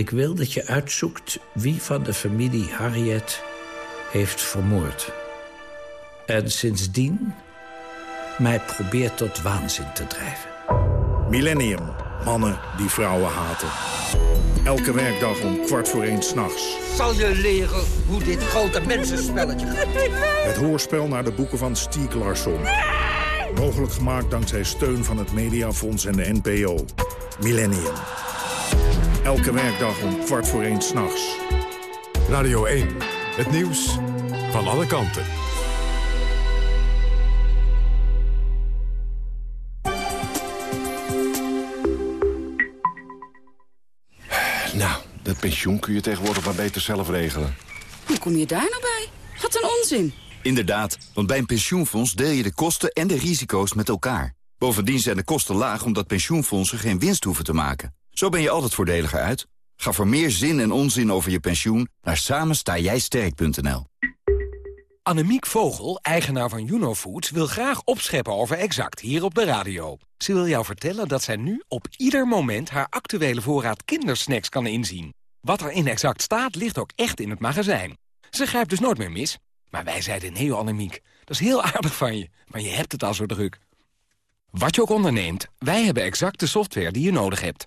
Ik wil dat je uitzoekt wie van de familie Harriet heeft vermoord. En sindsdien mij probeert tot waanzin te drijven. Millennium. Mannen die vrouwen haten. Elke werkdag om kwart voor één s'nachts. Zal je leren hoe dit grote mensenspelletje gaat? Het hoorspel naar de boeken van Stieg Larsson. Mogelijk gemaakt dankzij steun van het Mediafonds en de NPO. Millennium. Elke werkdag om kwart voor één s'nachts. Radio 1. Het nieuws van alle kanten. Nou, dat pensioen kun je tegenwoordig maar beter zelf regelen. Hoe kom je daar nou bij? Wat een onzin. Inderdaad, want bij een pensioenfonds deel je de kosten en de risico's met elkaar. Bovendien zijn de kosten laag omdat pensioenfondsen geen winst hoeven te maken. Zo ben je altijd voordeliger uit. Ga voor meer zin en onzin over je pensioen naar samenstaaijsterk.nl. Annemiek Vogel, eigenaar van Juno Foods, wil graag opscheppen over Exact hier op de radio. Ze wil jou vertellen dat zij nu op ieder moment haar actuele voorraad kindersnacks kan inzien. Wat er in Exact staat, ligt ook echt in het magazijn. Ze grijpt dus nooit meer mis. Maar wij zeiden nee, Annemiek. Dat is heel aardig van je, maar je hebt het al zo druk. Wat je ook onderneemt, wij hebben exact de software die je nodig hebt.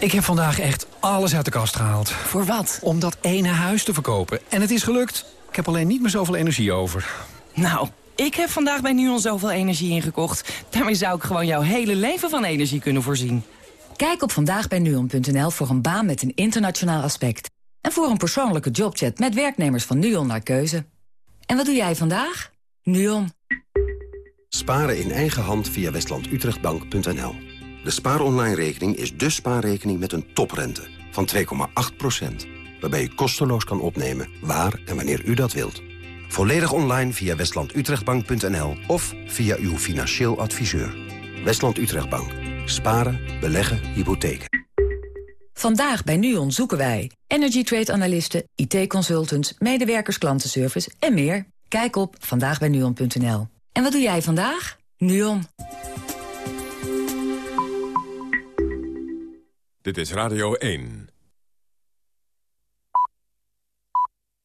Ik heb vandaag echt alles uit de kast gehaald. Voor wat? Om dat ene huis te verkopen. En het is gelukt. Ik heb alleen niet meer zoveel energie over. Nou, ik heb vandaag bij NUON zoveel energie ingekocht. Daarmee zou ik gewoon jouw hele leven van energie kunnen voorzien. Kijk op vandaagbijnuon.nl voor een baan met een internationaal aspect. En voor een persoonlijke jobchat met werknemers van NUON naar keuze. En wat doe jij vandaag? NUON. Sparen in eigen hand via westlandutrechtbank.nl de SpaarOnline-rekening is de spaarrekening met een toprente van 2,8%. Waarbij u kosteloos kan opnemen waar en wanneer u dat wilt. Volledig online via westlandutrechtbank.nl of via uw financieel adviseur. Westland Utrechtbank. Sparen, beleggen, hypotheken. Vandaag bij NUON zoeken wij energy trade analisten, IT-consultants, medewerkers klantenservice en meer. Kijk op vandaagbijnuon.nl. En wat doe jij vandaag? NUON. Dit is Radio 1.